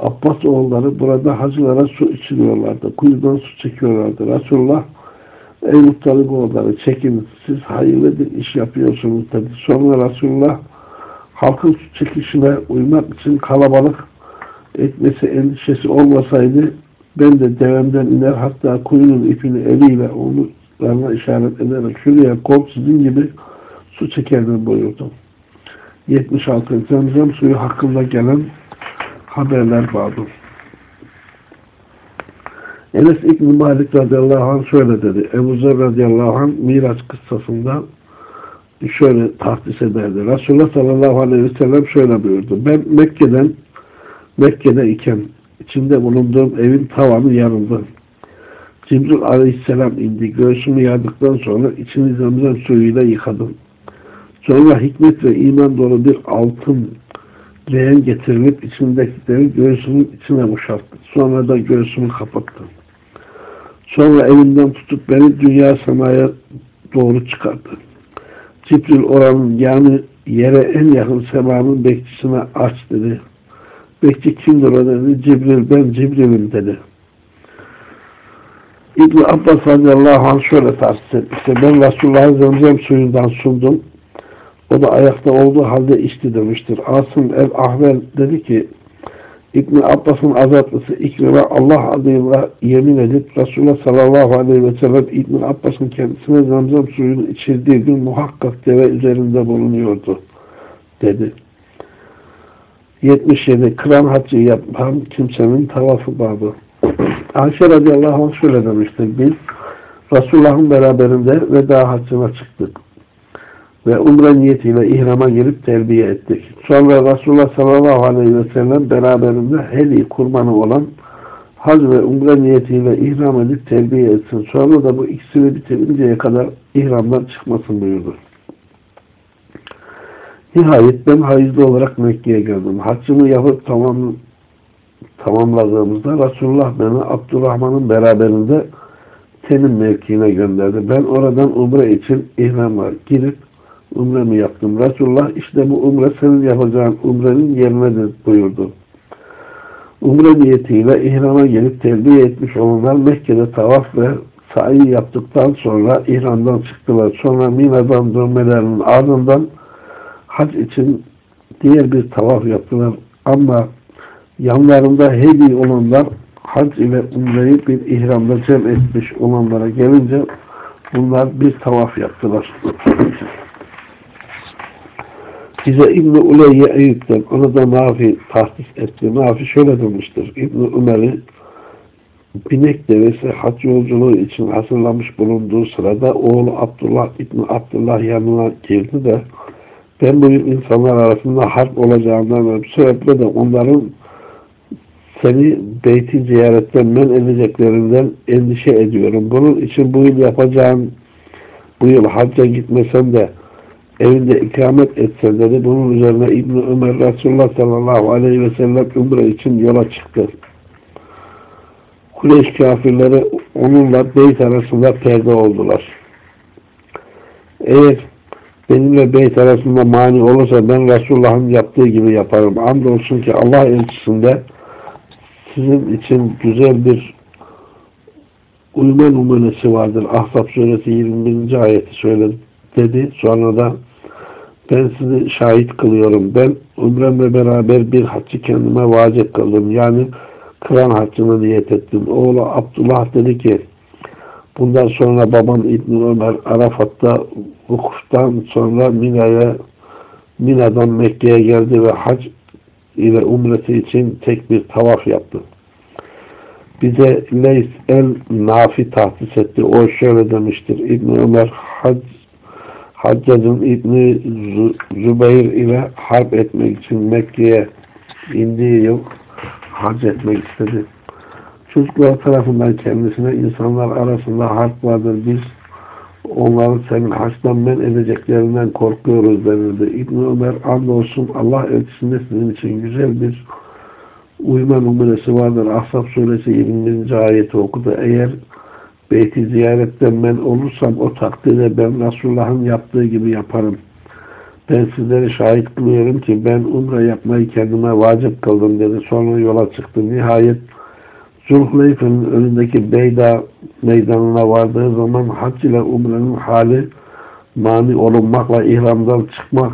Abbas oğulları burada hacılara su içiriyorlardı. Kuyudan su çekiyorlardı. Resulullah ey Muttalip oğulları çekin siz hayırlı bir iş yapıyorsunuz dedi. Sonra Resulullah halkın su çekişine uymak için kalabalık etmesi endişesi olmasaydı ben de devemden iner hatta kuyunun ipini eliyle omuzlarına işaret ederek şuraya kol sizin gibi su çekerdim buyurdu. 76. Zemzem suyu hakkında gelen haberler vardı. Enes İbn Malik radıyallahu anh şöyle dedi. Ebu Zer radıyallahu anh Miraç kıssasında şöyle tahsis ederdi. Resulullah sallallahu aleyhi ve sellem şöyle buyurdu. Ben Mekke'den Mekke'de iken içinde bulunduğum evin tavanı yarıldı. Cibril aleyhisselam indi. Göğsümü yardıktan sonra içini zemzem suyuyla yıkadım. Sonra hikmet ve iman dolu bir altın leğen getirilip içindekileri göğsümün içine boşalttı. Sonra da göğsümü kapattı. Sonra elimden tutup beni dünya semaya doğru çıkardı. Cibril oranın yani yere en yakın semanın bekçisine aç dedi. Bekçi kimdir o dedi. Cibril ben Cibril'im dedi. İbn Abbas radıyallahu anh şöyle tahsis etmişti. Ben Resulullah'a zemzem suyundan sundum. O da ayakta olduğu halde içti demiştir. Asım el-Ahvel dedi ki İbn Abbas'ın azatlısı İkrime Allah adıyla yemin edip Resulullah sallallahu aleyhi ve sellem İbn Abbas'ın kendisine zemzem suyunu içirdiği gün muhakkak deve üzerinde bulunuyordu dedi. 77. Kıran haccı yapan kimsenin tavafı babı. Ayşe radıyallahu anh şöyle demiştir. Biz Resulullah'ın beraberinde veda haccına çıktık ve umre niyetiyle ihrama girip terbiye ettik. Sonra Resulullah sallallahu aleyhi ve sellem beraberinde heli kurbanı olan hac ve umre niyetiyle ihram edip terbiye etsin. Sonra da bu ikisini bitirinceye kadar ihramdan çıkmasın buyurdu. Nihayet ben hayızlı olarak Mekke'ye geldim. Haccımı yapıp tamam, tamamladığımızda Resulullah beni Abdurrahman'ın beraberinde Tenim mevkiine gönderdi. Ben oradan umre için ihrama girip umremi yaptım. Resulullah işte bu umre senin yapacağın umrenin yerinedir buyurdu. Umre niyetiyle ihrama gelip terbiye etmiş olanlar Mekke'de tavaf ve sa'i yaptıktan sonra ihramdan çıktılar. Sonra Mina'dan dönmelerinin ardından hac için diğer bir tavaf yaptılar. Ama yanlarında hedi olanlar hac ile umreyi bir ihramda cem etmiş olanlara gelince bunlar bir tavaf yaptılar. Bize İbn-i Uleyye Eyüp'ten onu da Nafi tahsis etti. Nafi şöyle demiştir. İbn-i Ömer'i binek devesi hac yolculuğu için hazırlamış bulunduğu sırada oğlu Abdullah İbn Abdullah yanına girdi de ben bu insanlar arasında harp olacağından ve bu sebeple de onların seni beyti ziyaretten men edeceklerinden endişe ediyorum. Bunun için bu yıl yapacağım bu yıl hacca gitmesem de evinde ikamet etsen dedi. Bunun üzerine İbn Ömer Resulullah sallallahu aleyhi ve sellem umre için yola çıktı. Kureyş kafirleri onunla beyt arasında perde oldular. Eğer benimle beyt arasında mani olursa ben Resulullah'ın yaptığı gibi yaparım. Andolsun ki Allah elçisinde sizin için güzel bir uyma numunesi vardır. Ahzab suresi 21. ayeti söyledi dedi. Sonra da ben sizi şahit kılıyorum. Ben umremle beraber bir haccı kendime vacip kıldım. Yani kıran haccını niyet ettim. Oğlu Abdullah dedi ki bundan sonra babam İbn Ömer Arafat'ta vukuftan sonra Mina'ya Mina'dan Mekke'ye geldi ve hac ile umreti için tek bir tavaf yaptı. Bize Leys el Nafi tahsis etti. O şöyle demiştir. İbn Ömer hac Haccac'ın İbni Zübeyir ile harp etmek için Mekke'ye indiği yıl hac etmek istedi. Çocuklar tarafından kendisine insanlar arasında harp vardır. Biz onların senin haçtan men edeceklerinden korkuyoruz denildi. İbni Ömer andolsun Allah elçisinde sizin için güzel bir uyma numarası vardır. Ahzab suresi 20. ayeti okudu. Eğer beyti ziyaretten ben olursam o takdirde ben Resulullah'ın yaptığı gibi yaparım. Ben sizleri şahit kılıyorum ki ben umre yapmayı kendime vacip kıldım dedi. Sonra yola çıktı. Nihayet Zulhuleyfe'nin önündeki Beyda meydanına vardığı zaman hac ile umrenin hali mani olunmakla ihramdan çıkmak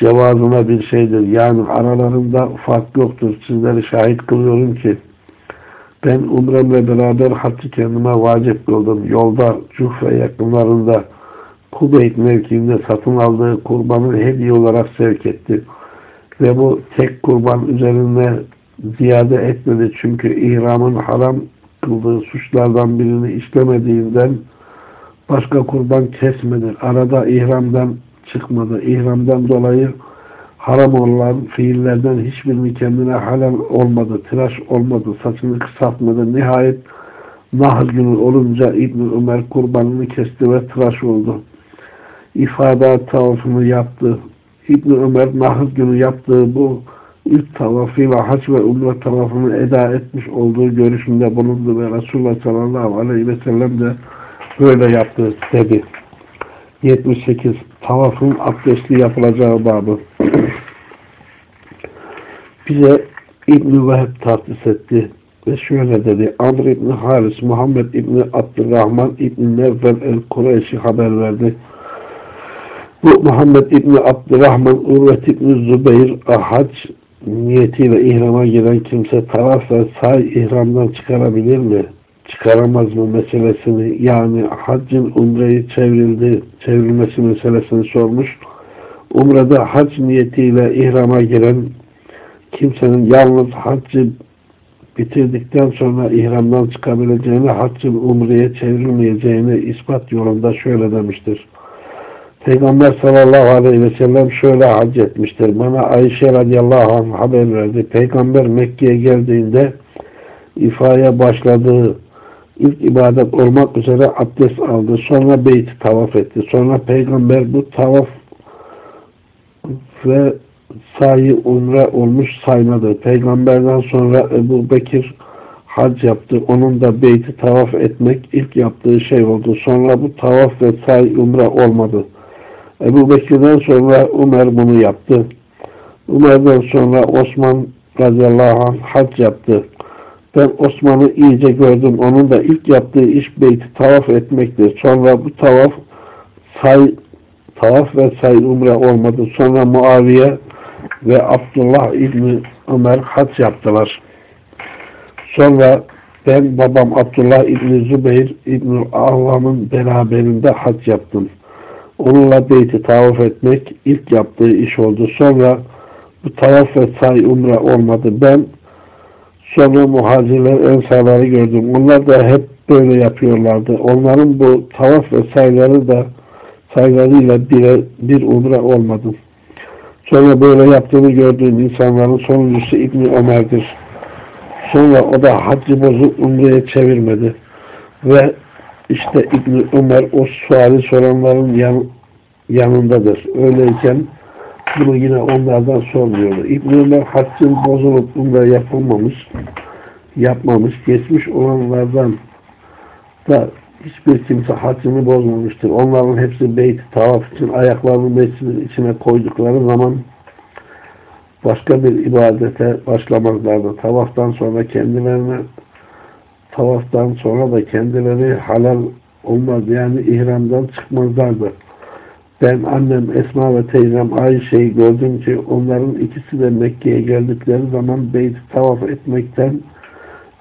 cevazına bir şeydir. Yani aralarında fark yoktur. Sizleri şahit kılıyorum ki ben umremle beraber haccı kendime vacip kıldım. Yolda Cuhfe yakınlarında Kubeyt mevkiinde satın aldığı kurbanı hediye olarak sevk etti. Ve bu tek kurban üzerine ziyade etmedi. Çünkü ihramın haram kıldığı suçlardan birini işlemediğinden başka kurban kesmedi. Arada ihramdan çıkmadı. İhramdan dolayı haram olan fiillerden hiçbirini kendine halal olmadı, tıraş olmadı, saçını kısaltmadı. Nihayet nahr günü olunca İbn Ömer kurbanını kesti ve tıraş oldu. İfade tavafını yaptı. İbn Ömer nahr günü yaptığı bu ilk tavafıyla hac ve umre tavafını eda etmiş olduğu görüşünde bulundu ve Resulullah sallallahu aleyhi ve sellem de böyle yaptı dedi. 78. Tavafın abdestli yapılacağı babı. Bize İbn-i Vehb tahsis etti ve şöyle dedi. Amr İbni Haris, Muhammed İbni Abdurrahman İbni Nevvel el-Kureyşi haber verdi. Bu Muhammed İbni Abdurrahman, Urvet İbni Zübeyir, Ahac niyetiyle ihrama giren kimse taraf ve say ihramdan çıkarabilir mi? çıkaramaz mı meselesini yani haccın umreyi çevrildi, çevrilmesi meselesini sormuş. Umrede hac niyetiyle ihrama giren kimsenin yalnız haccı bitirdikten sonra ihramdan çıkabileceğini, haccın umreye çevrilmeyeceğini ispat yolunda şöyle demiştir. Peygamber sallallahu aleyhi ve sellem şöyle hac etmiştir. Bana Ayşe radıyallahu anh haber verdi. Peygamber Mekke'ye geldiğinde ifaya başladığı ilk ibadet olmak üzere abdest aldı. Sonra beyti tavaf etti. Sonra peygamber bu tavaf ve sayı umre olmuş saymadı. Peygamberden sonra Ebu Bekir hac yaptı. Onun da beyti tavaf etmek ilk yaptığı şey oldu. Sonra bu tavaf ve say umre olmadı. Ebu Bekir'den sonra Ömer bunu yaptı. Ömer'den sonra Osman radıyallahu anh hac yaptı. Ben Osman'ı iyice gördüm. Onun da ilk yaptığı iş beyti tavaf etmektir. Sonra bu tavaf say, tavaf ve say umre olmadı. Sonra Muaviye ve Abdullah İbni Ömer hac yaptılar. Sonra ben babam Abdullah İbni Zübeyir İbni Avvam'ın beraberinde hac yaptım. Onunla beyti tavaf etmek ilk yaptığı iş oldu. Sonra bu tavaf ve say umre olmadı. Ben Sonra muhacirler ensarları gördüm. Onlar da hep böyle yapıyorlardı. Onların bu tavaf ve sayıları da sayılarıyla bir, bir umre olmadı. Sonra böyle yaptığını gördüğüm insanların sonuncusu İbni Ömer'dir. Sonra o da haccı bozup umreye çevirmedi. Ve işte İbni Ömer o suali soranların yan, yanındadır. Öyleyken bunu yine onlardan sormuyordu. İbn Ömer haccın bozulup bunda yapılmamış, yapmamış, geçmiş olanlardan da hiçbir kimse haccını bozmamıştır. Onların hepsi beyt tavaf için ayaklarını mescidin içine koydukları zaman başka bir ibadete başlamazlardı. Tavaftan sonra kendilerine tavaftan sonra da kendileri halal olmaz. Yani ihramdan çıkmazlardı. Ben annem Esma ve teyzem Ayşe'yi gördüm ki onların ikisi de Mekke'ye geldikleri zaman beyti tavaf etmekten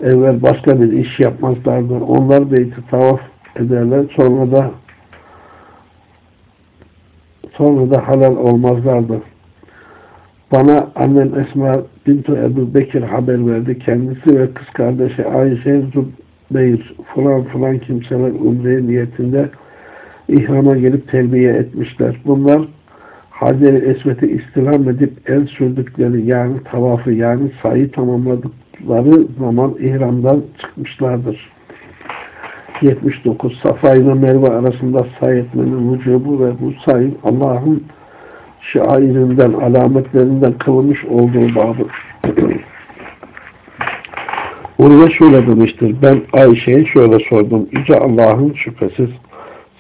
evvel başka bir iş yapmazlardı. Onlar beyti tavaf ederler. Sonra da sonra da halal olmazlardı. Bana annem Esma Bintu Ebu Bekir haber verdi. Kendisi ve kız kardeşi Ayşe Zübeyir falan falan kimseler umre niyetinde ihrama gelip terbiye etmişler. Bunlar Hacer-i Esvet'i istilam edip el sürdükleri yani tavafı yani sayı tamamladıkları zaman ihramdan çıkmışlardır. 79. Safa ile Merve arasında say etmenin vücubu ve bu sayın Allah'ın şairinden, alametlerinden kılmış olduğu babı. Orada şöyle demiştir. Ben Ayşe'ye şöyle sordum. Yüce Allah'ın şüphesiz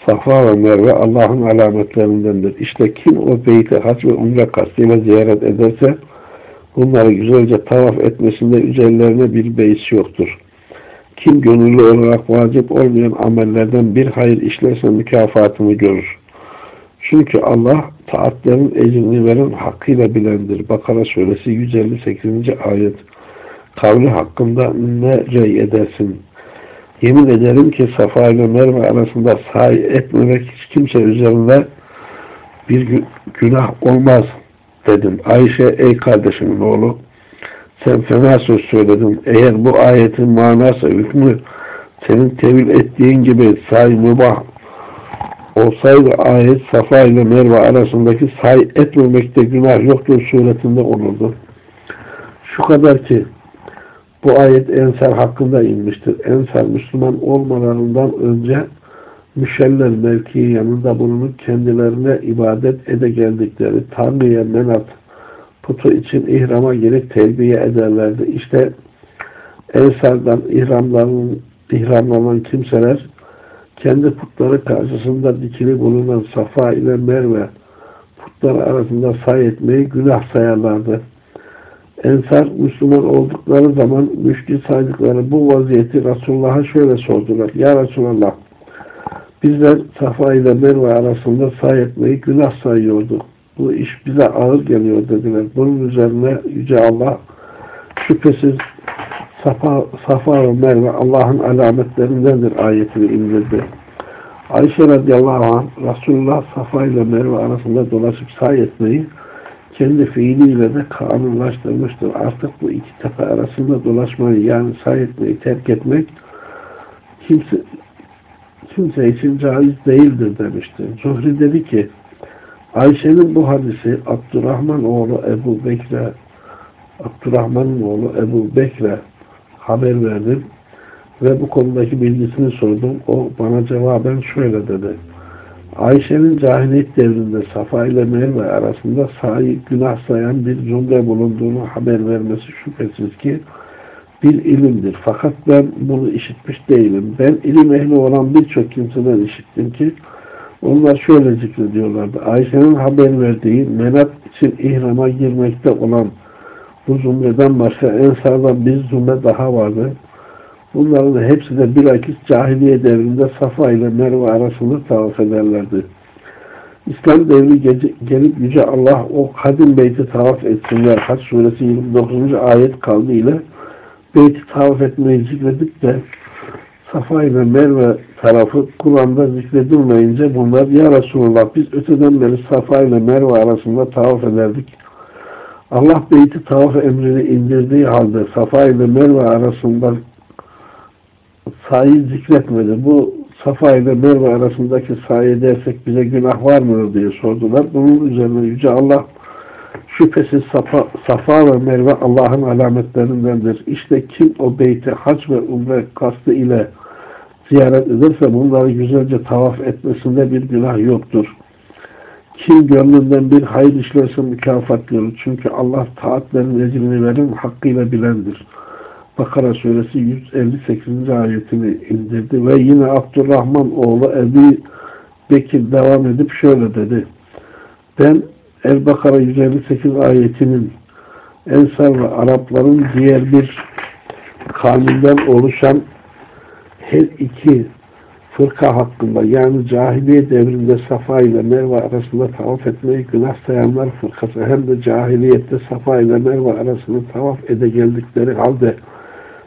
Safa ve Merve Allah'ın alametlerindendir. İşte kim o beyti hac ve umre kastıyla ziyaret ederse bunları güzelce tavaf etmesinde üzerlerine bir beis yoktur. Kim gönüllü olarak vacip olmayan amellerden bir hayır işlerse mükafatını görür. Çünkü Allah taatlerin ecrini veren hakkıyla bilendir. Bakara suresi 158. ayet. Kavli hakkında ne rey edersin? Yemin ederim ki Safa ile Merve arasında sahi etmemek hiç kimse üzerinde bir günah olmaz dedim. Ayşe ey kardeşimin oğlu sen fena söz söyledin. Eğer bu ayetin manası hükmü senin tevil ettiğin gibi say mübah olsaydı ayet Safa ile Merve arasındaki say etmemekte günah yoktur suretinde olurdu. Şu kadar ki bu ayet Ensar hakkında inmiştir. Ensar Müslüman olmalarından önce müşellel mevkii yanında bulunup kendilerine ibadet ede geldikleri Tanrı'ya menat putu için ihrama girip telbiye ederlerdi. İşte Ensar'dan ihramlanan, ihramlanan kimseler kendi putları karşısında dikili bulunan Safa ile Merve putları arasında say etmeyi günah sayarlardı. Ensar Müslüman oldukları zaman müşkil saydıkları bu vaziyeti Resulullah'a şöyle sordular. Ya Resulallah bizler Safa ile Merve arasında say etmeyi günah sayıyorduk. Bu iş bize ağır geliyor dediler. Bunun üzerine Yüce Allah şüphesiz Safa, Safa ve Merve Allah'ın alametlerindendir ayetini indirdi. Ayşe radıyallahu anh Resulullah Safa ile Merve arasında dolaşıp say etmeyi kendi fiiliyle de kanunlaştırmıştır. Artık bu iki tepe arasında dolaşmayı yani say etmeyi terk etmek kimse kimse için caiz değildir demiştir. Zuhri dedi ki Ayşe'nin bu hadisi Abdurrahman oğlu Ebu Bekre Abdurrahman'ın oğlu Ebu Bekre haber verdim ve bu konudaki bilgisini sordum. O bana cevaben şöyle dedi. Ayşe'nin cahiliyet devrinde Safa ile Merve arasında sahi günah sayan bir cümle bulunduğunu haber vermesi şüphesiz ki bir ilimdir. Fakat ben bunu işitmiş değilim. Ben ilim ehli olan birçok kimseden işittim ki onlar şöyle zikrediyorlardı. Ayşe'nin haber verdiği menat için ihrama girmekte olan bu zümreden başka ensardan bir zümre daha vardı. Bunların hepsi de bilakis cahiliye devrinde Safa ile Merve arasında tavaf ederlerdi. İslam devri gelip Yüce Allah o kadim beyti tavaf etsinler. Haç suresi 29. ayet kaldı ile beyti tavaf etmeyi zikredip de Safa ile Merve tarafı Kur'an'da zikredilmeyince bunlar Ya Resulullah biz öteden beri Safa ile Merve arasında tavaf ederdik. Allah beyti tavaf emrini indirdiği halde Safa ile Merve arasında sayı zikretmedi. Bu Safa ile Merve arasındaki sayı dersek bize günah var mı diye sordular. Bunun üzerine Yüce Allah şüphesiz Safa, Safa ve Merve Allah'ın alametlerindendir. İşte kim o beyti hac ve umre kastı ile ziyaret ederse bunları güzelce tavaf etmesinde bir günah yoktur. Kim gönlünden bir hayır işlerse mükafat görür. Çünkü Allah taatlerin ecrini verin hakkıyla bilendir. Bakara suresi 158. ayetini indirdi ve yine Abdurrahman oğlu Ebi Bekir devam edip şöyle dedi. Ben El-Bakara 158 ayetinin Ensar ve Arapların diğer bir kavminden oluşan her iki fırka hakkında yani cahiliye devrinde Safa ile Merve arasında tavaf etmeyi günah sayanlar fırkası hem de cahiliyette Safa ile Merve arasında tavaf ede geldikleri halde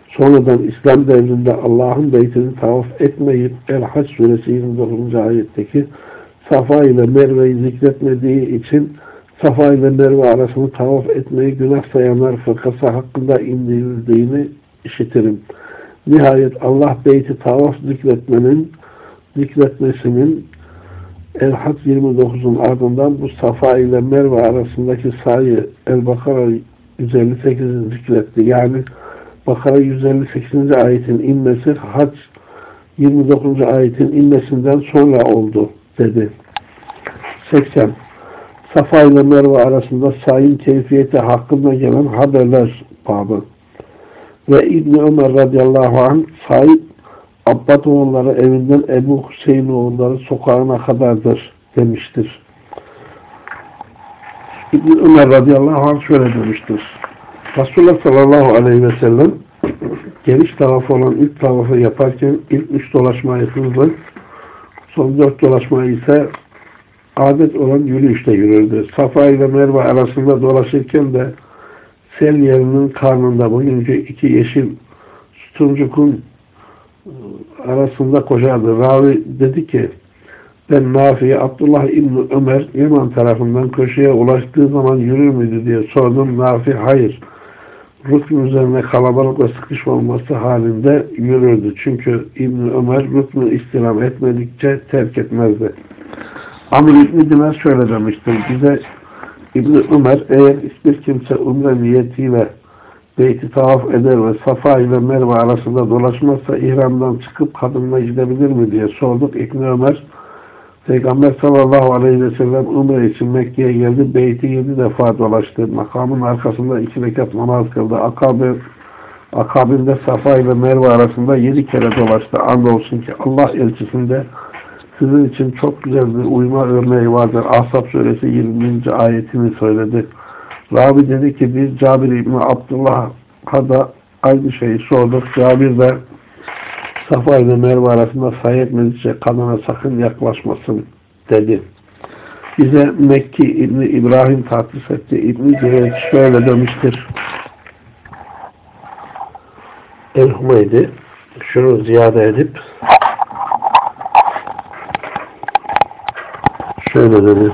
sonradan İslam devrinde Allah'ın beytini tavaf etmeyip El-Hac suresi 29. ayetteki Safa ile Merve'yi zikretmediği için Safa ile Merve arasını tavaf etmeyi günah sayanlar fırkası hakkında indirildiğini işitirim. Nihayet Allah beyti tavaf zikretmenin zikretmesinin El-Had 29'un ardından bu Safa ile Merve arasındaki sayı El-Bakara 158'i zikretti. Yani Bakara 158. ayetin inmesi Hac 29. ayetin inmesinden sonra oldu dedi. 80. Safa ile Merve arasında sayın keyfiyeti hakkında gelen haberler babı. Ve İbni Ömer radıyallahu anh sahip Abbad oğulları evinden Ebu Hüseyin oğulları sokağına kadardır demiştir. İbni Ömer radıyallahu anh şöyle demiştir. Resulullah sallallahu aleyhi ve sellem geniş tavaf olan ilk tavafı yaparken ilk üç dolaşmayı hızlı son dört dolaşmayı ise adet olan yürüyüşte yürürdü. Safa ile Merve arasında dolaşırken de sel yerinin karnında boyunca iki yeşil sütuncukun e, arasında koşardı. Ravi dedi ki ben Nafi'ye Abdullah İbni Ömer Yaman tarafından köşeye ulaştığı zaman yürür müydü diye sordum. Nafi hayır. Rükün üzerine kalabalık ve sıkışma olması halinde yürürdü. Çünkü İbni Ömer rüknü istirham etmedikçe terk etmezdi. Amr İbni Dinar şöyle demiştir. Bize İbni Ömer eğer hiçbir kimse umre niyetiyle beyti tavaf eder ve Safa ile Merve arasında dolaşmazsa ihramdan çıkıp kadınla gidebilir mi diye sorduk. İbni Ömer Peygamber sallallahu aleyhi ve sellem umre için Mekke'ye geldi. Beyti yedi defa dolaştı. Makamın arkasında iki rekat namaz kıldı. Akabe, akabinde Safa ile Merve arasında yedi kere dolaştı. Andolsun ki Allah elçisinde sizin için çok güzel bir uyma örneği vardır. Ahzab suresi 20. ayetini söyledi. Rabi dedi ki biz Cabir İbni Abdullah'a da aynı şeyi sorduk. Cabir de Safa ile Merve arasında sayı kadına sakın yaklaşmasın dedi. Bize Mekki İbni İbrahim tahsis etti. İbni Cüveyt şöyle demiştir. El-Humeydi şunu ziyade edip şöyle dedi.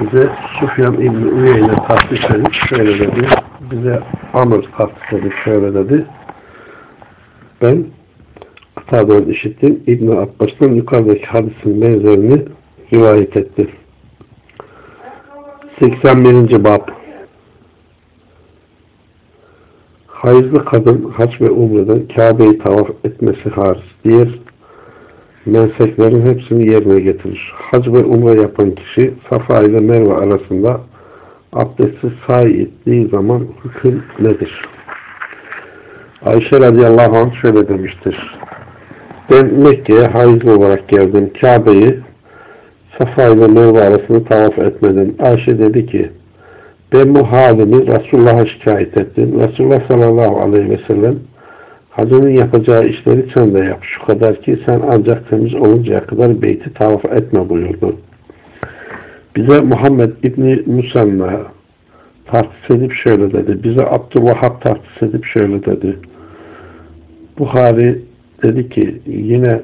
Bize Sufyan İbni Üyeyne tahsis edip şöyle dedi. Bize Amr tahsis edip şöyle dedi. Ben Ata'dan işittim. İbn Abbas'tan yukarıdaki hadisin benzerini rivayet etti. 81. Bab Hayızlı kadın haç ve umreden Kabe'yi tavaf etmesi hariç diğer menseklerin hepsini yerine getirir. Hac ve umre yapan kişi Safa ile Merve arasında abdestsiz sahi ettiği zaman hüküm nedir? Ayşe radıyallahu anh şöyle demiştir. Ben Mekke'ye hayızlı olarak geldim. Kabe'yi Safa ile Merve arasında tavaf etmedim. Ayşe dedi ki ben bu halimi Resulullah'a şikayet ettim. Resulullah sallallahu aleyhi ve sellem hacının yapacağı işleri sen de yap. Şu kadar ki sen ancak temiz oluncaya kadar beyti tavaf etme buyurdu. Bize Muhammed İbni Musanna tartış edip şöyle dedi. Bize Abdülvahhab tartış edip şöyle dedi. Buhari dedi ki yine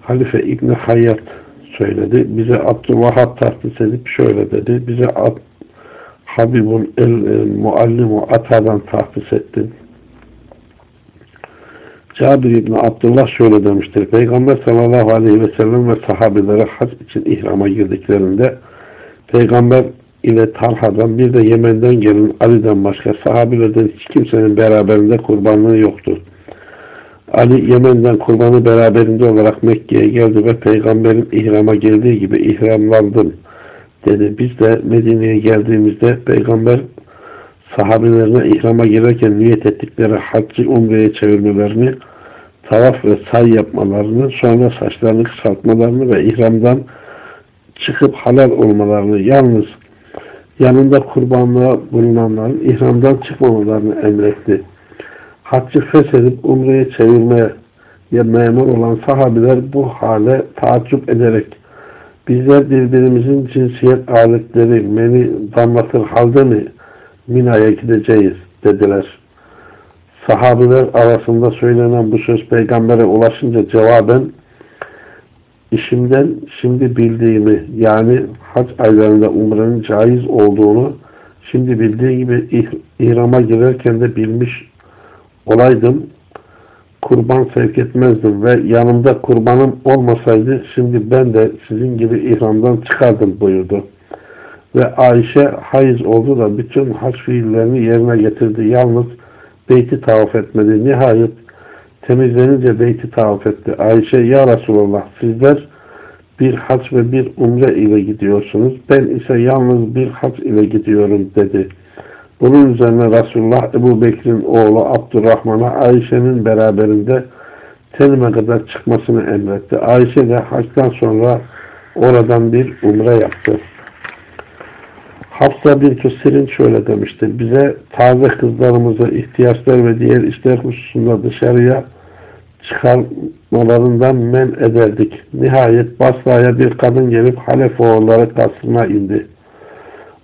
Halife İbni Hayyat söyledi. Bize Abdülvahhab tahsis edip şöyle dedi. Bize Ab Habibun el muallimu Ata'dan tahsis etti. Cabir İbni Abdullah şöyle demiştir. Peygamber sallallahu aleyhi ve sellem ve sahabeleri hac için ihrama girdiklerinde Peygamber ile Talha'dan bir de Yemen'den gelen Ali'den başka sahabelerden hiç kimsenin beraberinde kurbanlığı yoktu. Ali Yemen'den kurbanı beraberinde olarak Mekke'ye geldi ve peygamberin ihrama geldiği gibi ihramlandım dedi. Biz de Medine'ye geldiğimizde peygamber sahabelerine ihrama girerken niyet ettikleri haccı umreye çevirmelerini tavaf ve say yapmalarını sonra saçlarını kısaltmalarını ve ihramdan çıkıp halal olmalarını yalnız yanında kurbanlığa bulunanların ihramdan çıkmamalarını emretti. Haccı feshedip umreye çevirmeye memur olan sahabiler bu hale taaccüp ederek bizler birbirimizin cinsiyet aletleri meni damlatır halde mi Mina'ya gideceğiz dediler. Sahabiler arasında söylenen bu söz peygambere ulaşınca cevaben işimden şimdi bildiğimi yani hac aylarında umrenin caiz olduğunu şimdi bildiği gibi ihrama girerken de bilmiş olaydım kurban sevk etmezdim ve yanımda kurbanım olmasaydı şimdi ben de sizin gibi ihramdan çıkardım buyurdu. Ve Ayşe hayız oldu da bütün hac fiillerini yerine getirdi. Yalnız beyti tavaf etmedi. Nihayet temizlenince beyti tavaf etti. Ayşe ya Resulallah sizler bir hac ve bir umre ile gidiyorsunuz. Ben ise yalnız bir hac ile gidiyorum dedi. Bunun üzerine Resulullah Ebu Bekir'in oğlu Abdurrahman'a Ayşe'nin beraberinde Tenim'e kadar çıkmasını emretti. Ayşe de haçtan sonra oradan bir umre yaptı. Hafsa bir Sirin şöyle demişti. Bize taze kızlarımızı ihtiyaçlar ve diğer işler hususunda dışarıya çıkarmalarından men ederdik. Nihayet Basra'ya bir kadın gelip Halef oğulları kasrına indi.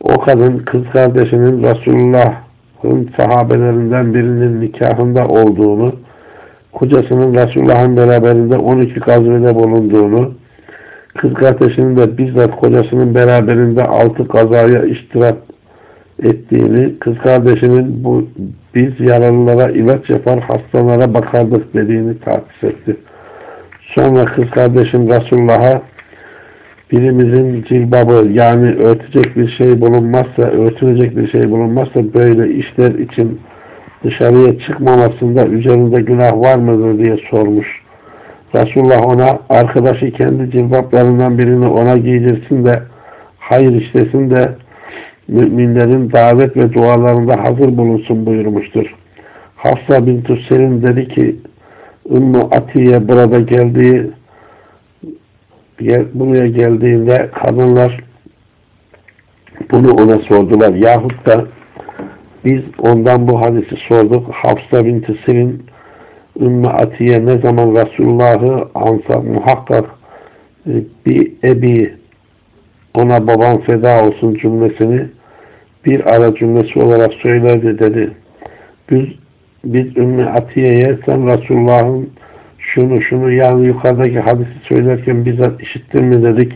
O kadın kız kardeşinin Resulullah'ın sahabelerinden birinin nikahında olduğunu, kocasının Resulullah'ın beraberinde 12 gazvede bulunduğunu, kız kardeşinin de bizzat kocasının beraberinde 6 kazaya iştirak ettiğini, kız kardeşinin bu biz yaralılara ilaç yapar, hastalara bakardık dediğini tartış etti. Sonra kız kardeşim Resulullah'a birimizin cilbabı yani örtecek bir şey bulunmazsa, örtülecek bir şey bulunmazsa böyle işler için dışarıya çıkmamasında üzerinde günah var mıdır diye sormuş. Resulullah ona arkadaşı kendi cilbaplarından birini ona giydirsin de hayır işlesin de müminlerin davet ve dualarında hazır bulunsun buyurmuştur. Hafsa bin Selim dedi ki Ümmü Atiye burada geldiği buraya geldiğinde kadınlar bunu ona sordular. Yahut da biz ondan bu hadisi sorduk. Hafsa bin Selim Ümmü Atiye ne zaman Resulullah'ı ansa muhakkak e, bir ebi ona babam feda olsun cümlesini bir ara cümlesi olarak söylerdi dedi. Biz, biz Ümmü Atiye'ye sen Resulullah'ın şunu şunu yani yukarıdaki hadisi söylerken bizzat işittin mi dedik.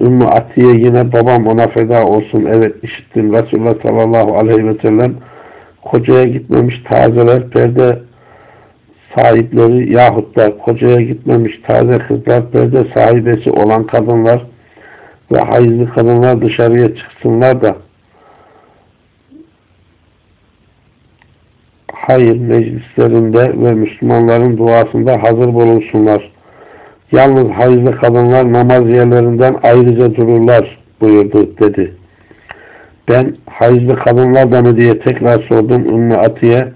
Ümmü Atiye yine babam ona feda olsun. Evet işittim. Resulullah sallallahu aleyhi ve sellem kocaya gitmemiş tazeler perde sahipleri yahut da kocaya gitmemiş taze kızlar perde sahibesi olan kadınlar ve hayızlı kadınlar dışarıya çıksınlar da hayır meclislerinde ve Müslümanların duasında hazır bulunsunlar. Yalnız hayızlı kadınlar namaz yerlerinden ayrıca dururlar buyurdu dedi. Ben hayızlı kadınlar da mı diye tekrar sordum Ümmü Atiye.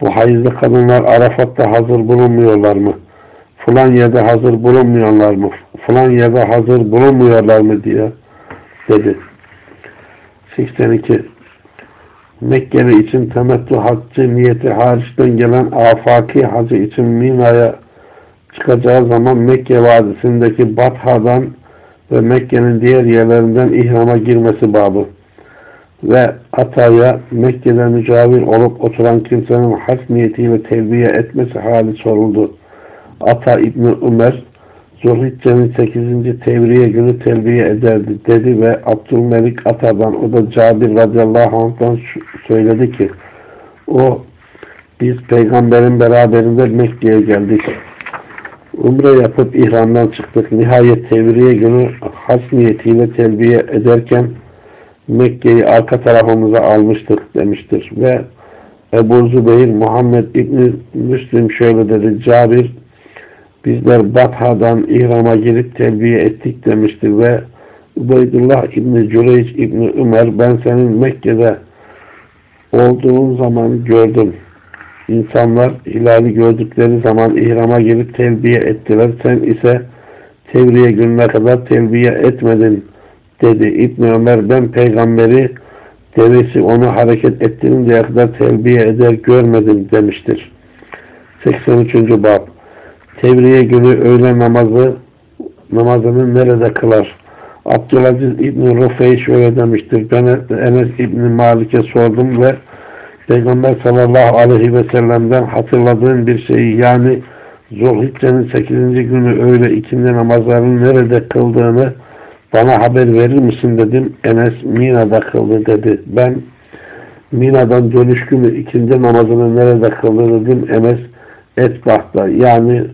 Bu hayızlı kadınlar Arafat'ta hazır bulunmuyorlar mı? Falan yerde hazır bulunmuyorlar mı? Falan yerde hazır bulunmuyorlar mı diye dedi. 82 Mekkeli için temettü haccı niyeti hariçten gelen afaki hacı için Mina'ya çıkacağı zaman Mekke vadisindeki Batha'dan ve Mekke'nin diğer yerlerinden ihrama girmesi babı ve Ata'ya Mekke'de mücavir olup oturan kimsenin hac niyetiyle telbiye etmesi hali soruldu. Ata İbni Ömer Zulhicce'nin 8. tevriye günü telbiye ederdi dedi ve Abdülmelik Ata'dan o da Cabir radıyallahu anh'tan söyledi ki o biz peygamberin beraberinde Mekke'ye geldik. Umre yapıp ihramdan çıktık. Nihayet tevriye günü has niyetiyle telbiye ederken Mekke'yi arka tarafımıza almıştık demiştir. Ve Ebu Zübeyir Muhammed İbni Müslim şöyle dedi. Cabir bizler Batha'dan İhram'a girip telbiye ettik demiştir ve Ubeydullah İbni Cüreyç İbni Ömer ben senin Mekke'de olduğun zaman gördüm. İnsanlar hilali gördükleri zaman İhram'a girip telbiye ettiler. Sen ise tevriye gününe kadar telbiye etmedin dedi. İbn Ömer ben peygamberi devesi onu hareket ettirinceye kadar telbiye eder görmedim demiştir. 83. Bab Tevriye günü öğle namazı namazını nerede kılar? Abdülaziz İbni Rufey şöyle demiştir. Ben Enes İbni Malik'e sordum ve Peygamber sallallahu aleyhi ve sellem'den hatırladığım bir şeyi yani Zulhicce'nin 8. günü öğle ikindi namazlarını nerede kıldığını bana haber verir misin dedim. Enes Mina'da kıldı dedi. Ben Mina'dan dönüş günü ikindi namazını nerede kıldı dedim. Enes Etbah'ta yani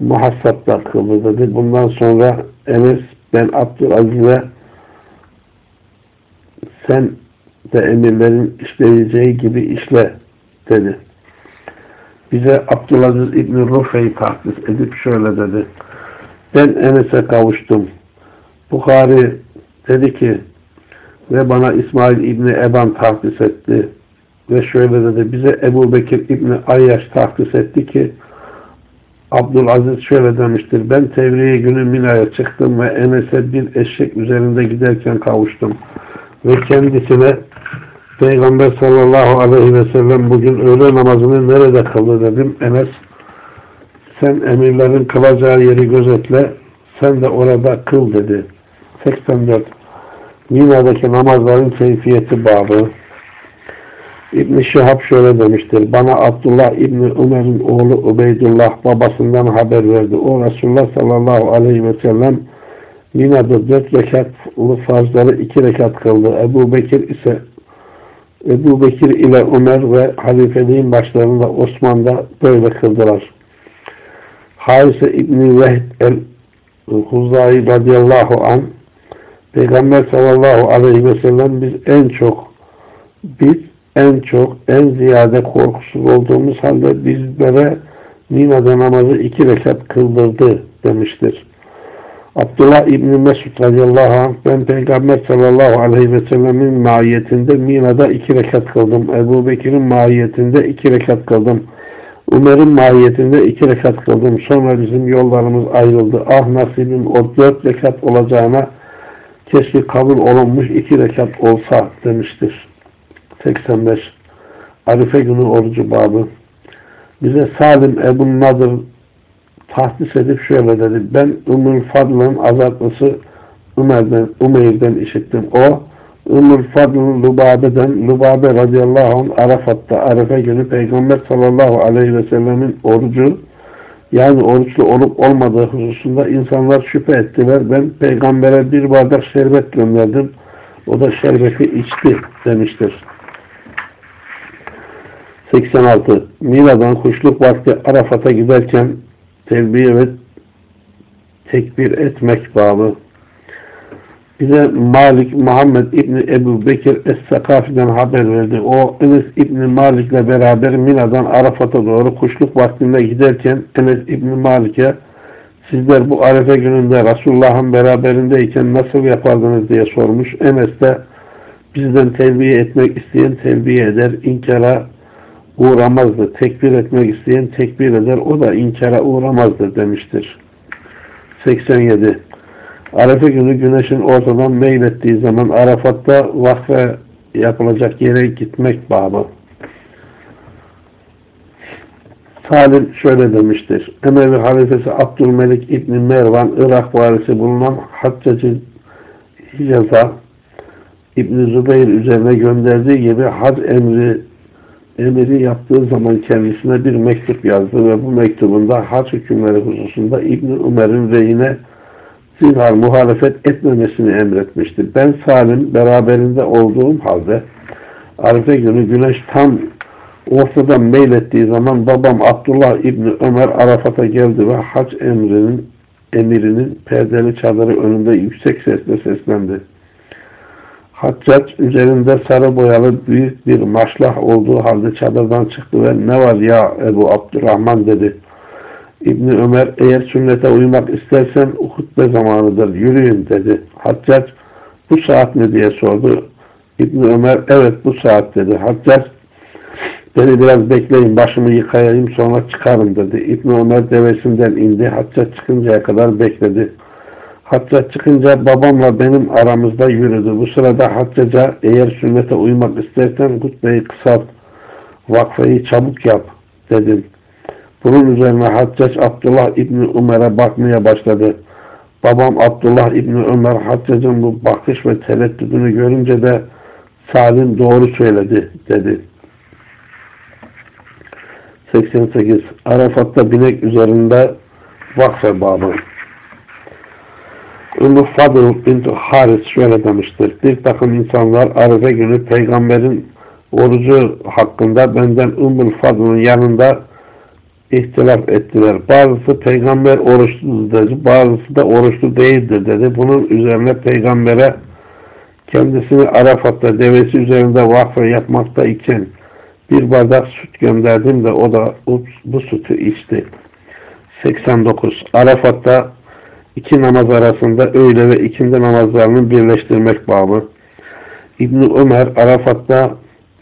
muhassapta kıldı dedi. Bundan sonra Enes ben Abdülaziz'e sen de emirlerin işleyeceği gibi işle dedi. Bize Abdülaziz İbni Rufey tahsis edip şöyle dedi. Ben Enes'e kavuştum. Bukhari dedi ki ve bana İsmail İbni Eban tahsis etti. Ve şöyle dedi. Bize Ebu Bekir İbni Ayyaş tahsis etti ki Abdülaziz şöyle demiştir. Ben Tevriye günü Mina'ya çıktım ve Enes'e bir eşek üzerinde giderken kavuştum. Ve kendisine Peygamber sallallahu aleyhi ve sellem bugün öğle namazını nerede kıldı dedim. Enes sen emirlerin kılacağı yeri gözetle sen de orada kıl dedi. 84 Mina'daki namazların keyfiyeti babı İbn-i Şihab şöyle demiştir. Bana Abdullah İbni Ömer'in oğlu Ubeydullah babasından haber verdi. O Resulullah sallallahu aleyhi ve sellem Mina'da dört rekatlı farzları iki rekat kıldı. Ebu Bekir ise Ebu Bekir ile Ömer ve halifeliğin başlarında Osman da böyle kıldılar. Harise İbni Vehd el-Huzai radıyallahu an Peygamber sallallahu aleyhi ve sellem biz en çok biz en çok, en ziyade korkusuz olduğumuz halde bizlere Mina'da namazı iki rekat kıldırdı demiştir. Abdullah İbni Mesud radıyallahu anh ben Peygamber sallallahu aleyhi ve sellemin mahiyetinde Mina'da iki rekat kıldım. Ebu Bekir'in mahiyetinde iki rekat kıldım. Umer'in mahiyetinde iki rekat kıldım. Sonra bizim yollarımız ayrıldı. Ah nasibim o dört rekat olacağına keşke kabul olunmuş iki rekat olsa demiştir. 85 Arife günü orucu babı bize Salim Ebu Nadir tahdis edip şöyle dedi. Ben Ümmül Fadl'ın azatlısı Ömer'den, Umeyr'den işittim. O Ümmül Fadl'ın Lubabe'den Lubabe radıyallahu anh Arafat'ta Arife günü Peygamber sallallahu aleyhi ve sellemin orucu yani oruçlu olup olmadığı hususunda insanlar şüphe ettiler. Ben peygambere bir bardak şerbet gönderdim. O da şerbeti içti demiştir. 86. Mila'dan kuşluk vakti Arafat'a giderken telbiye ve tekbir etmek bağlı. Bize Malik Muhammed İbni Ebu Bekir Es-Sakafi'den haber verdi. O Enes İbni Malik'le beraber Mila'dan Arafat'a doğru kuşluk vaktinde giderken Enes İbni Malik'e sizler bu Arefe gününde Resulullah'ın beraberindeyken nasıl yapardınız diye sormuş. Enes de bizden telbiye etmek isteyen telbiye eder, inkara uğramazdı. Tekbir etmek isteyen tekbir eder. O da inkara uğramazdı demiştir. 87. Arefe günü güneşin ortadan meylettiği zaman Arafat'ta vakfe yapılacak yere gitmek babı. Salim şöyle demiştir. Emevi halifesi Abdülmelik İbni Mervan Irak varisi bulunan Haccacı Hicaz'a İbni Zübeyir üzerine gönderdiği gibi hac emri emiri yaptığı zaman kendisine bir mektup yazdı ve bu mektubunda hac hükümleri hususunda İbni Ömer'in reyine zinhar muhalefet etmemesini emretmişti. Ben Salim beraberinde olduğum halde Arife günü güneş tam ortadan meylettiği zaman babam Abdullah İbni Ömer Arafat'a geldi ve hac emrinin emirinin perdeli çadırı önünde yüksek sesle seslendi. Haccac üzerinde sarı boyalı büyük bir maşlah olduğu halde çadırdan çıktı ve ne var ya Ebu Abdurrahman dedi. İbni Ömer eğer sünnete uymak istersen hutbe zamanıdır yürüyün dedi. Haccac bu saat mi diye sordu. İbni Ömer evet bu saat dedi. Haccac beni biraz bekleyin başımı yıkayayım sonra çıkarım dedi. İbni Ömer devesinden indi. Haccac çıkıncaya kadar bekledi. Hacca çıkınca babamla benim aramızda yürüdü. Bu sırada Haccaca eğer sünnete uymak istersen hutbeyi kısalt, vakfeyi çabuk yap dedim. Bunun üzerine Haccac Abdullah İbni Ömer'e bakmaya başladı. Babam Abdullah İbni Ömer Haccac'ın bu bakış ve tereddüdünü görünce de Salim doğru söyledi dedi. 88. Arafat'ta binek üzerinde vakfe babı. Ümmü Fadıl bint Haris şöyle demiştir. Bir takım insanlar Arife günü peygamberin orucu hakkında benden Ümmül Fadıl'ın yanında ihtilaf ettiler. Bazısı peygamber oruçlu dedi. Bazısı da oruçlu değildir dedi. Bunun üzerine peygambere kendisini Arafat'ta devesi üzerinde vakfe yapmakta iken bir bardak süt gönderdim de o da bu sütü içti. 89. Arafat'ta iki namaz arasında öğle ve ikindi namazlarını birleştirmek babı. İbni Ömer Arafat'ta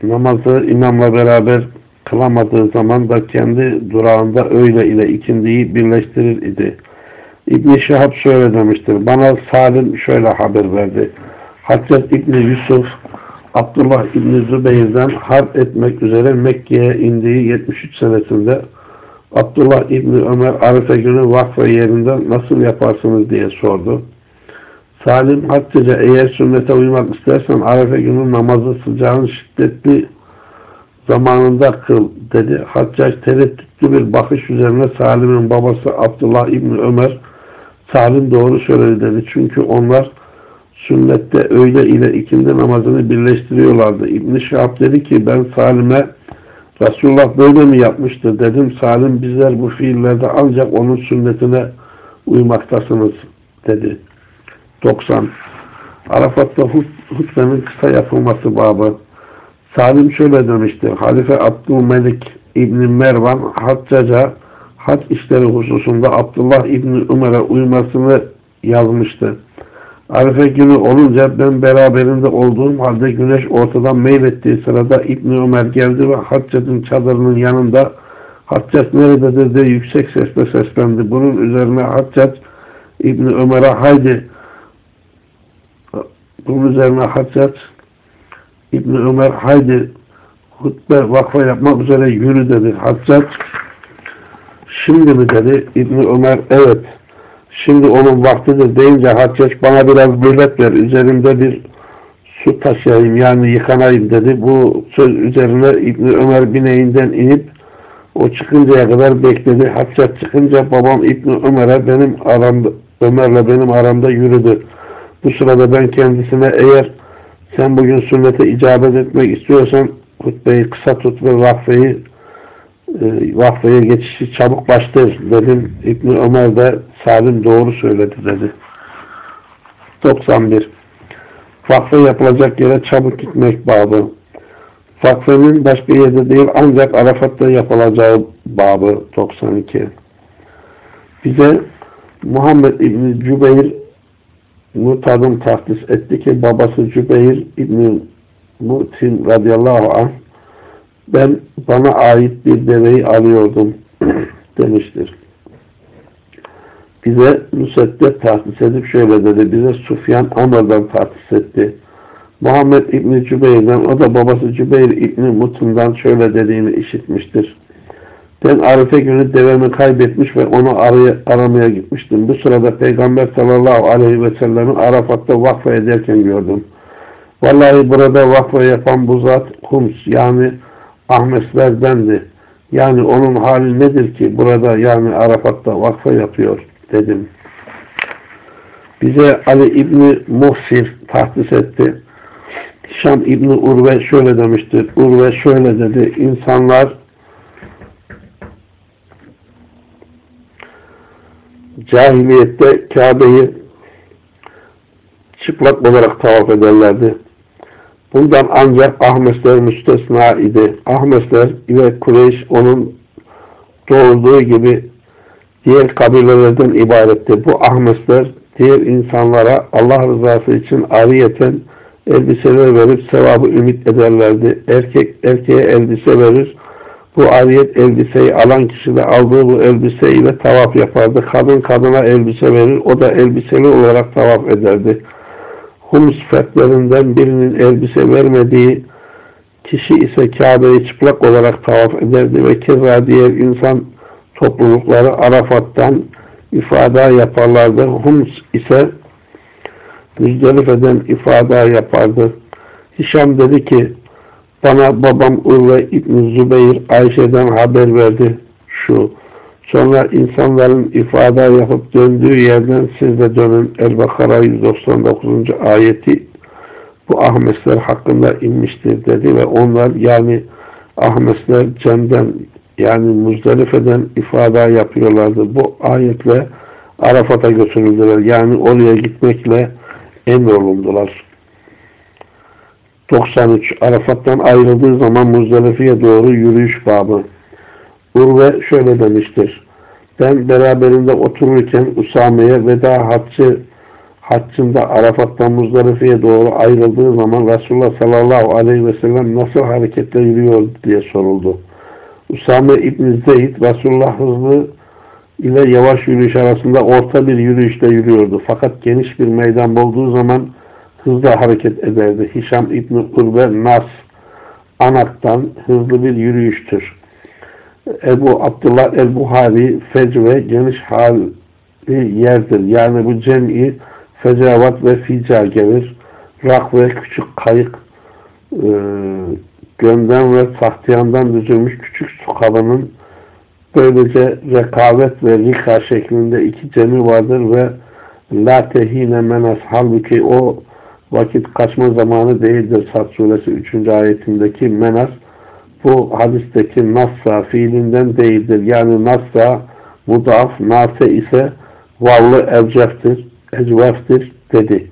namazı imamla beraber kılamadığı zaman da kendi durağında öğle ile ikindiyi birleştirir idi. İbni Şahab şöyle demiştir. Bana Salim şöyle haber verdi. Haccat İbni Yusuf Abdullah İbni Zübeyir'den harp etmek üzere Mekke'ye indiği 73 senesinde Abdullah İbni Ömer Arife günü vakfe yerinde nasıl yaparsınız diye sordu. Salim Hatice eğer sünnete uymak istersen Arife günü namazı sıcağın şiddetli zamanında kıl dedi. Haccac tereddütlü bir bakış üzerine Salim'in babası Abdullah İbni Ömer Salim doğru söyledi dedi. Çünkü onlar sünnette öğle ile ikindi namazını birleştiriyorlardı. İbn-i Şahab dedi ki ben Salim'e Resulullah böyle mi yapmıştı dedim. Salim bizler bu fiillerde ancak onun sünnetine uymaktasınız dedi. 90. Arafat'ta hutbenin kısa yapılması babı. Salim şöyle demişti. Halife Abdülmelik İbni Mervan Haccaca hac işleri hususunda Abdullah İbni Ömer'e uymasını yazmıştı. Arife günü olunca ben beraberinde olduğum halde güneş ortadan meylettiği sırada İbni Ömer geldi ve Haccac'ın çadırının yanında Haccac nerededir diye yüksek sesle seslendi. Bunun üzerine Haccac İbni Ömer'e haydi bunun üzerine Haccac İbni Ömer haydi hutbe vakfa yapmak üzere yürü dedi. Haccac şimdi mi dedi. İbni Ömer evet Şimdi onun vaktidir deyince Haccaç bana biraz mühlet ver. Üzerimde bir su taşıyayım yani yıkanayım dedi. Bu söz üzerine İbni Ömer bineğinden inip o çıkıncaya kadar bekledi. Haccaç çıkınca babam İbni Ömer'e benim aramda Ömer'le benim aramda yürüdü. Bu sırada ben kendisine eğer sen bugün sünnete icabet etmek istiyorsan hutbeyi kısa tut ve vakfeyi e, vakfeye geçişi çabuk başlar dedim. İbni Ömer de Salim doğru söyledi dedi. 91. Vakfe yapılacak yere çabuk gitmek babı. Vakfenin başka yerde değil ancak Arafat'ta yapılacağı babı 92. Bize Muhammed İbni Cübeyr Mutad'ın tahsis etti ki babası Cübeyr İbni Mutim radıyallahu anh ben bana ait bir deveyi alıyordum demiştir. Bize Müseddet tahsis edip şöyle dedi. Bize Sufyan Amr'dan tahsis etti. Muhammed İbni Cübeyr'den o da babası Cübeyr İbni Mutun'dan şöyle dediğini işitmiştir. Ben Arife günü devemi kaybetmiş ve onu araya, aramaya gitmiştim. Bu sırada Peygamber sallallahu aleyhi ve sellem'i Arafat'ta vakfa ederken gördüm. Vallahi burada vakfa yapan bu zat Hums yani Ahmetlerdendi. Yani onun hali nedir ki burada yani Arafat'ta vakfa yapıyor dedim. Bize Ali İbni Muhsir tahsis etti. Hişam İbni Urve şöyle demiştir. Urve şöyle dedi. İnsanlar cahiliyette Kabe'yi çıplak olarak tavaf ederlerdi. Bundan ancak Ahmesler müstesna idi. Ahmesler ile Kureyş onun doğurduğu gibi diğer kabilelerden ibaretti. Bu Ahmesler diğer insanlara Allah rızası için ariyeten elbiseler verip sevabı ümit ederlerdi. Erkek erkeğe elbise verir. Bu ariyet elbiseyi alan kişi de aldığı bu elbise ile tavaf yapardı. Kadın kadına elbise verir. O da elbiseli olarak tavaf ederdi. Hums fertlerinden birinin elbise vermediği kişi ise Kabe'yi çıplak olarak tavaf ederdi ve keza diğer insan toplulukları Arafat'tan ifade yaparlardı. Hums ise Müzdelife'den ifade yapardı. Hişam dedi ki bana babam Urve İbn Zübeyir Ayşe'den haber verdi şu Sonra insanların ifade yapıp döndüğü yerden siz de dönün. El-Bakara 199. ayeti bu Ahmesler hakkında inmiştir dedi ve onlar yani Ahmesler Cem'den yani Muzdelife'den ifade yapıyorlardı. Bu ayetle Arafat'a götürüldüler. Yani oraya gitmekle emrolundular. 93. Arafat'tan ayrıldığı zaman Muzdelife'ye doğru yürüyüş babı. Urve şöyle demiştir. Ben beraberinde otururken Usame'ye veda haccı haccında Arafat'tan Muzdarife'ye doğru ayrıldığı zaman Resulullah sallallahu aleyhi ve sellem nasıl hareketle yürüyor diye soruldu. Usame İbn Zeyd Resulullah hızlı ile yavaş yürüyüş arasında orta bir yürüyüşte yürüyordu. Fakat geniş bir meydan olduğu zaman hızlı hareket ederdi. Hişam İbn Urbe Nas Anak'tan hızlı bir yürüyüştür Ebu Abdullah el-Buhari fecve geniş hali yerdir. Yani bu cem'i fecavat ve fica gelir. Rak ve küçük kayık e, gönden ve sahtiyandan düzülmüş küçük su kabının böylece rekabet ve rika şeklinde iki cemi vardır ve la tehine menas halbuki o vakit kaçma zamanı değildir. Sad suresi 3. ayetindeki menas bu hadisteki nassa fiilinden değildir. Yani nassa mudaf, nase ise vallı evceftir, ecveftir dedi.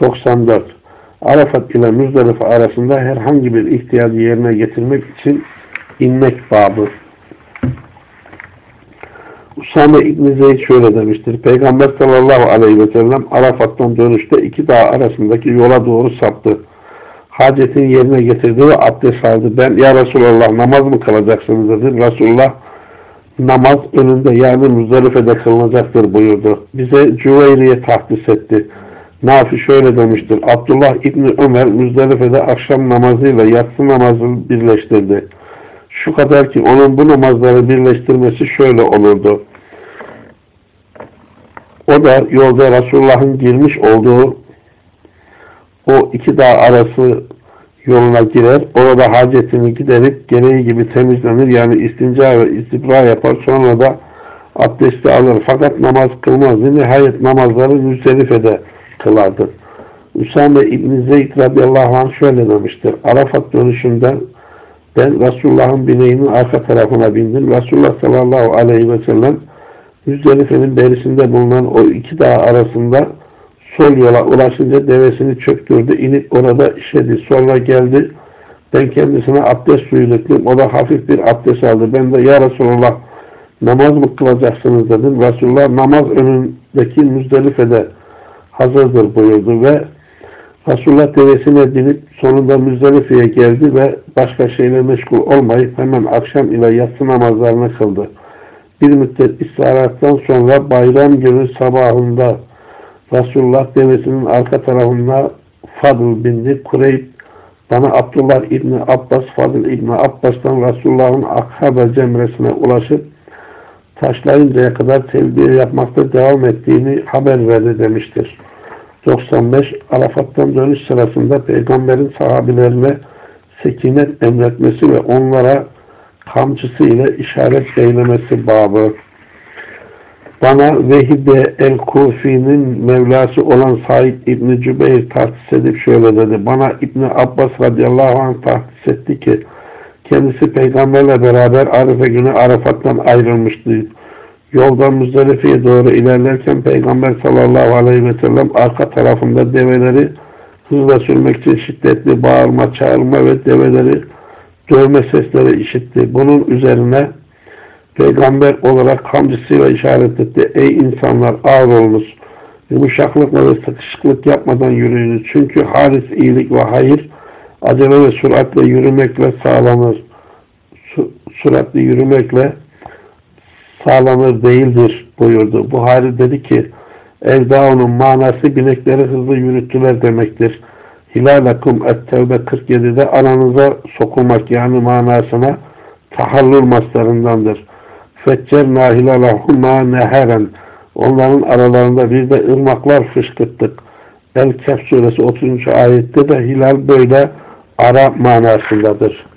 94. Arafat ile Müzdelife arasında herhangi bir ihtiyacı yerine getirmek için inmek babı. Usame İbn Zeyd şöyle demiştir. Peygamber sallallahu aleyhi ve sellem Arafat'tan dönüşte iki dağ arasındaki yola doğru saptı. Hacetini yerine getirdi ve abdest aldı. Ben ya Resulallah namaz mı kılacaksınız dedim. Resulullah namaz önünde yani Müzdelife'de kılınacaktır buyurdu. Bize Cüveyri'ye tahdis etti. Nafi şöyle demiştir. Abdullah İbni Ömer Müzdelife'de akşam namazıyla yatsı namazını birleştirdi. Şu kadar ki onun bu namazları birleştirmesi şöyle olurdu. O da yolda Resulullah'ın girmiş olduğu o iki dağ arası yoluna girer. Orada hacetini giderip gereği gibi temizlenir. Yani istinca ve istibra yapar. Sonra da abdesti alır. Fakat namaz kılmazdı. Nihayet namazları Müzdelife'de kılardı. Üsame İbn Zeyd radıyallahu anh şöyle demiştir. Arafat dönüşünden ben Resulullah'ın bineğinin arka tarafına bindim. Resulullah sallallahu aleyhi ve sellem Müzdelife'nin berisinde bulunan o iki dağ arasında sol yola ulaşınca devesini çöktürdü. inip orada işedi. Sonra geldi. Ben kendisine abdest suyu döktüm. O da hafif bir abdest aldı. Ben de ya Resulullah namaz mı kılacaksınız dedim. Resulullah namaz önündeki Müzdelife'de hazırdır buyurdu ve Resulullah devesine binip sonunda Müzdelife'ye geldi ve başka şeyle meşgul olmayıp hemen akşam ile yatsı namazlarını kıldı. Bir müddet istirahattan sonra bayram günü sabahında Resulullah devesinin arka tarafında Fadıl bindi. Kureyb bana Abdullah İbni Abbas, Fadıl İbni Abbas'tan Resulullah'ın Akhabe cemresine ulaşıp taşlayıncaya kadar telbiye yapmakta devam ettiğini haber verdi demiştir. 95 Arafat'tan dönüş sırasında peygamberin sahabilerine sekinet emretmesi ve onlara kamçısı ile işaret eylemesi babı. Bana Vehibe el-Kufi'nin Mevlası olan Said İbni Cübeyr tahsis edip şöyle dedi. Bana İbni Abbas radıyallahu anh tahsis etti ki kendisi peygamberle beraber Arife günü Arafat'tan ayrılmıştı. Yoldan Müzdelife'ye doğru ilerlerken Peygamber sallallahu aleyhi ve sellem arka tarafında develeri hızla sürmek için şiddetli bağırma, çağırma ve develeri dövme sesleri işitti. Bunun üzerine Peygamber olarak hamdisiyle işaret etti. Ey insanlar ağır olunuz. Yumuşaklıkla ve sıkışıklık yapmadan yürüyünüz. Çünkü haris iyilik ve hayır acele ve süratle yürümekle sağlanır. Su, süratli yürümekle sağlanır değildir buyurdu. Buhari dedi ki Evdaunun manası binekleri hızlı yürüttüler demektir. Hilalakum et-tevbe 47'de aranıza sokulmak yani manasına tahallül maslarındandır. Feccerna hilalahuma neheren onların aralarında bir de ırmaklar fışkırttık. El-Kehf suresi 30. ayette de hilal böyle ara manasındadır.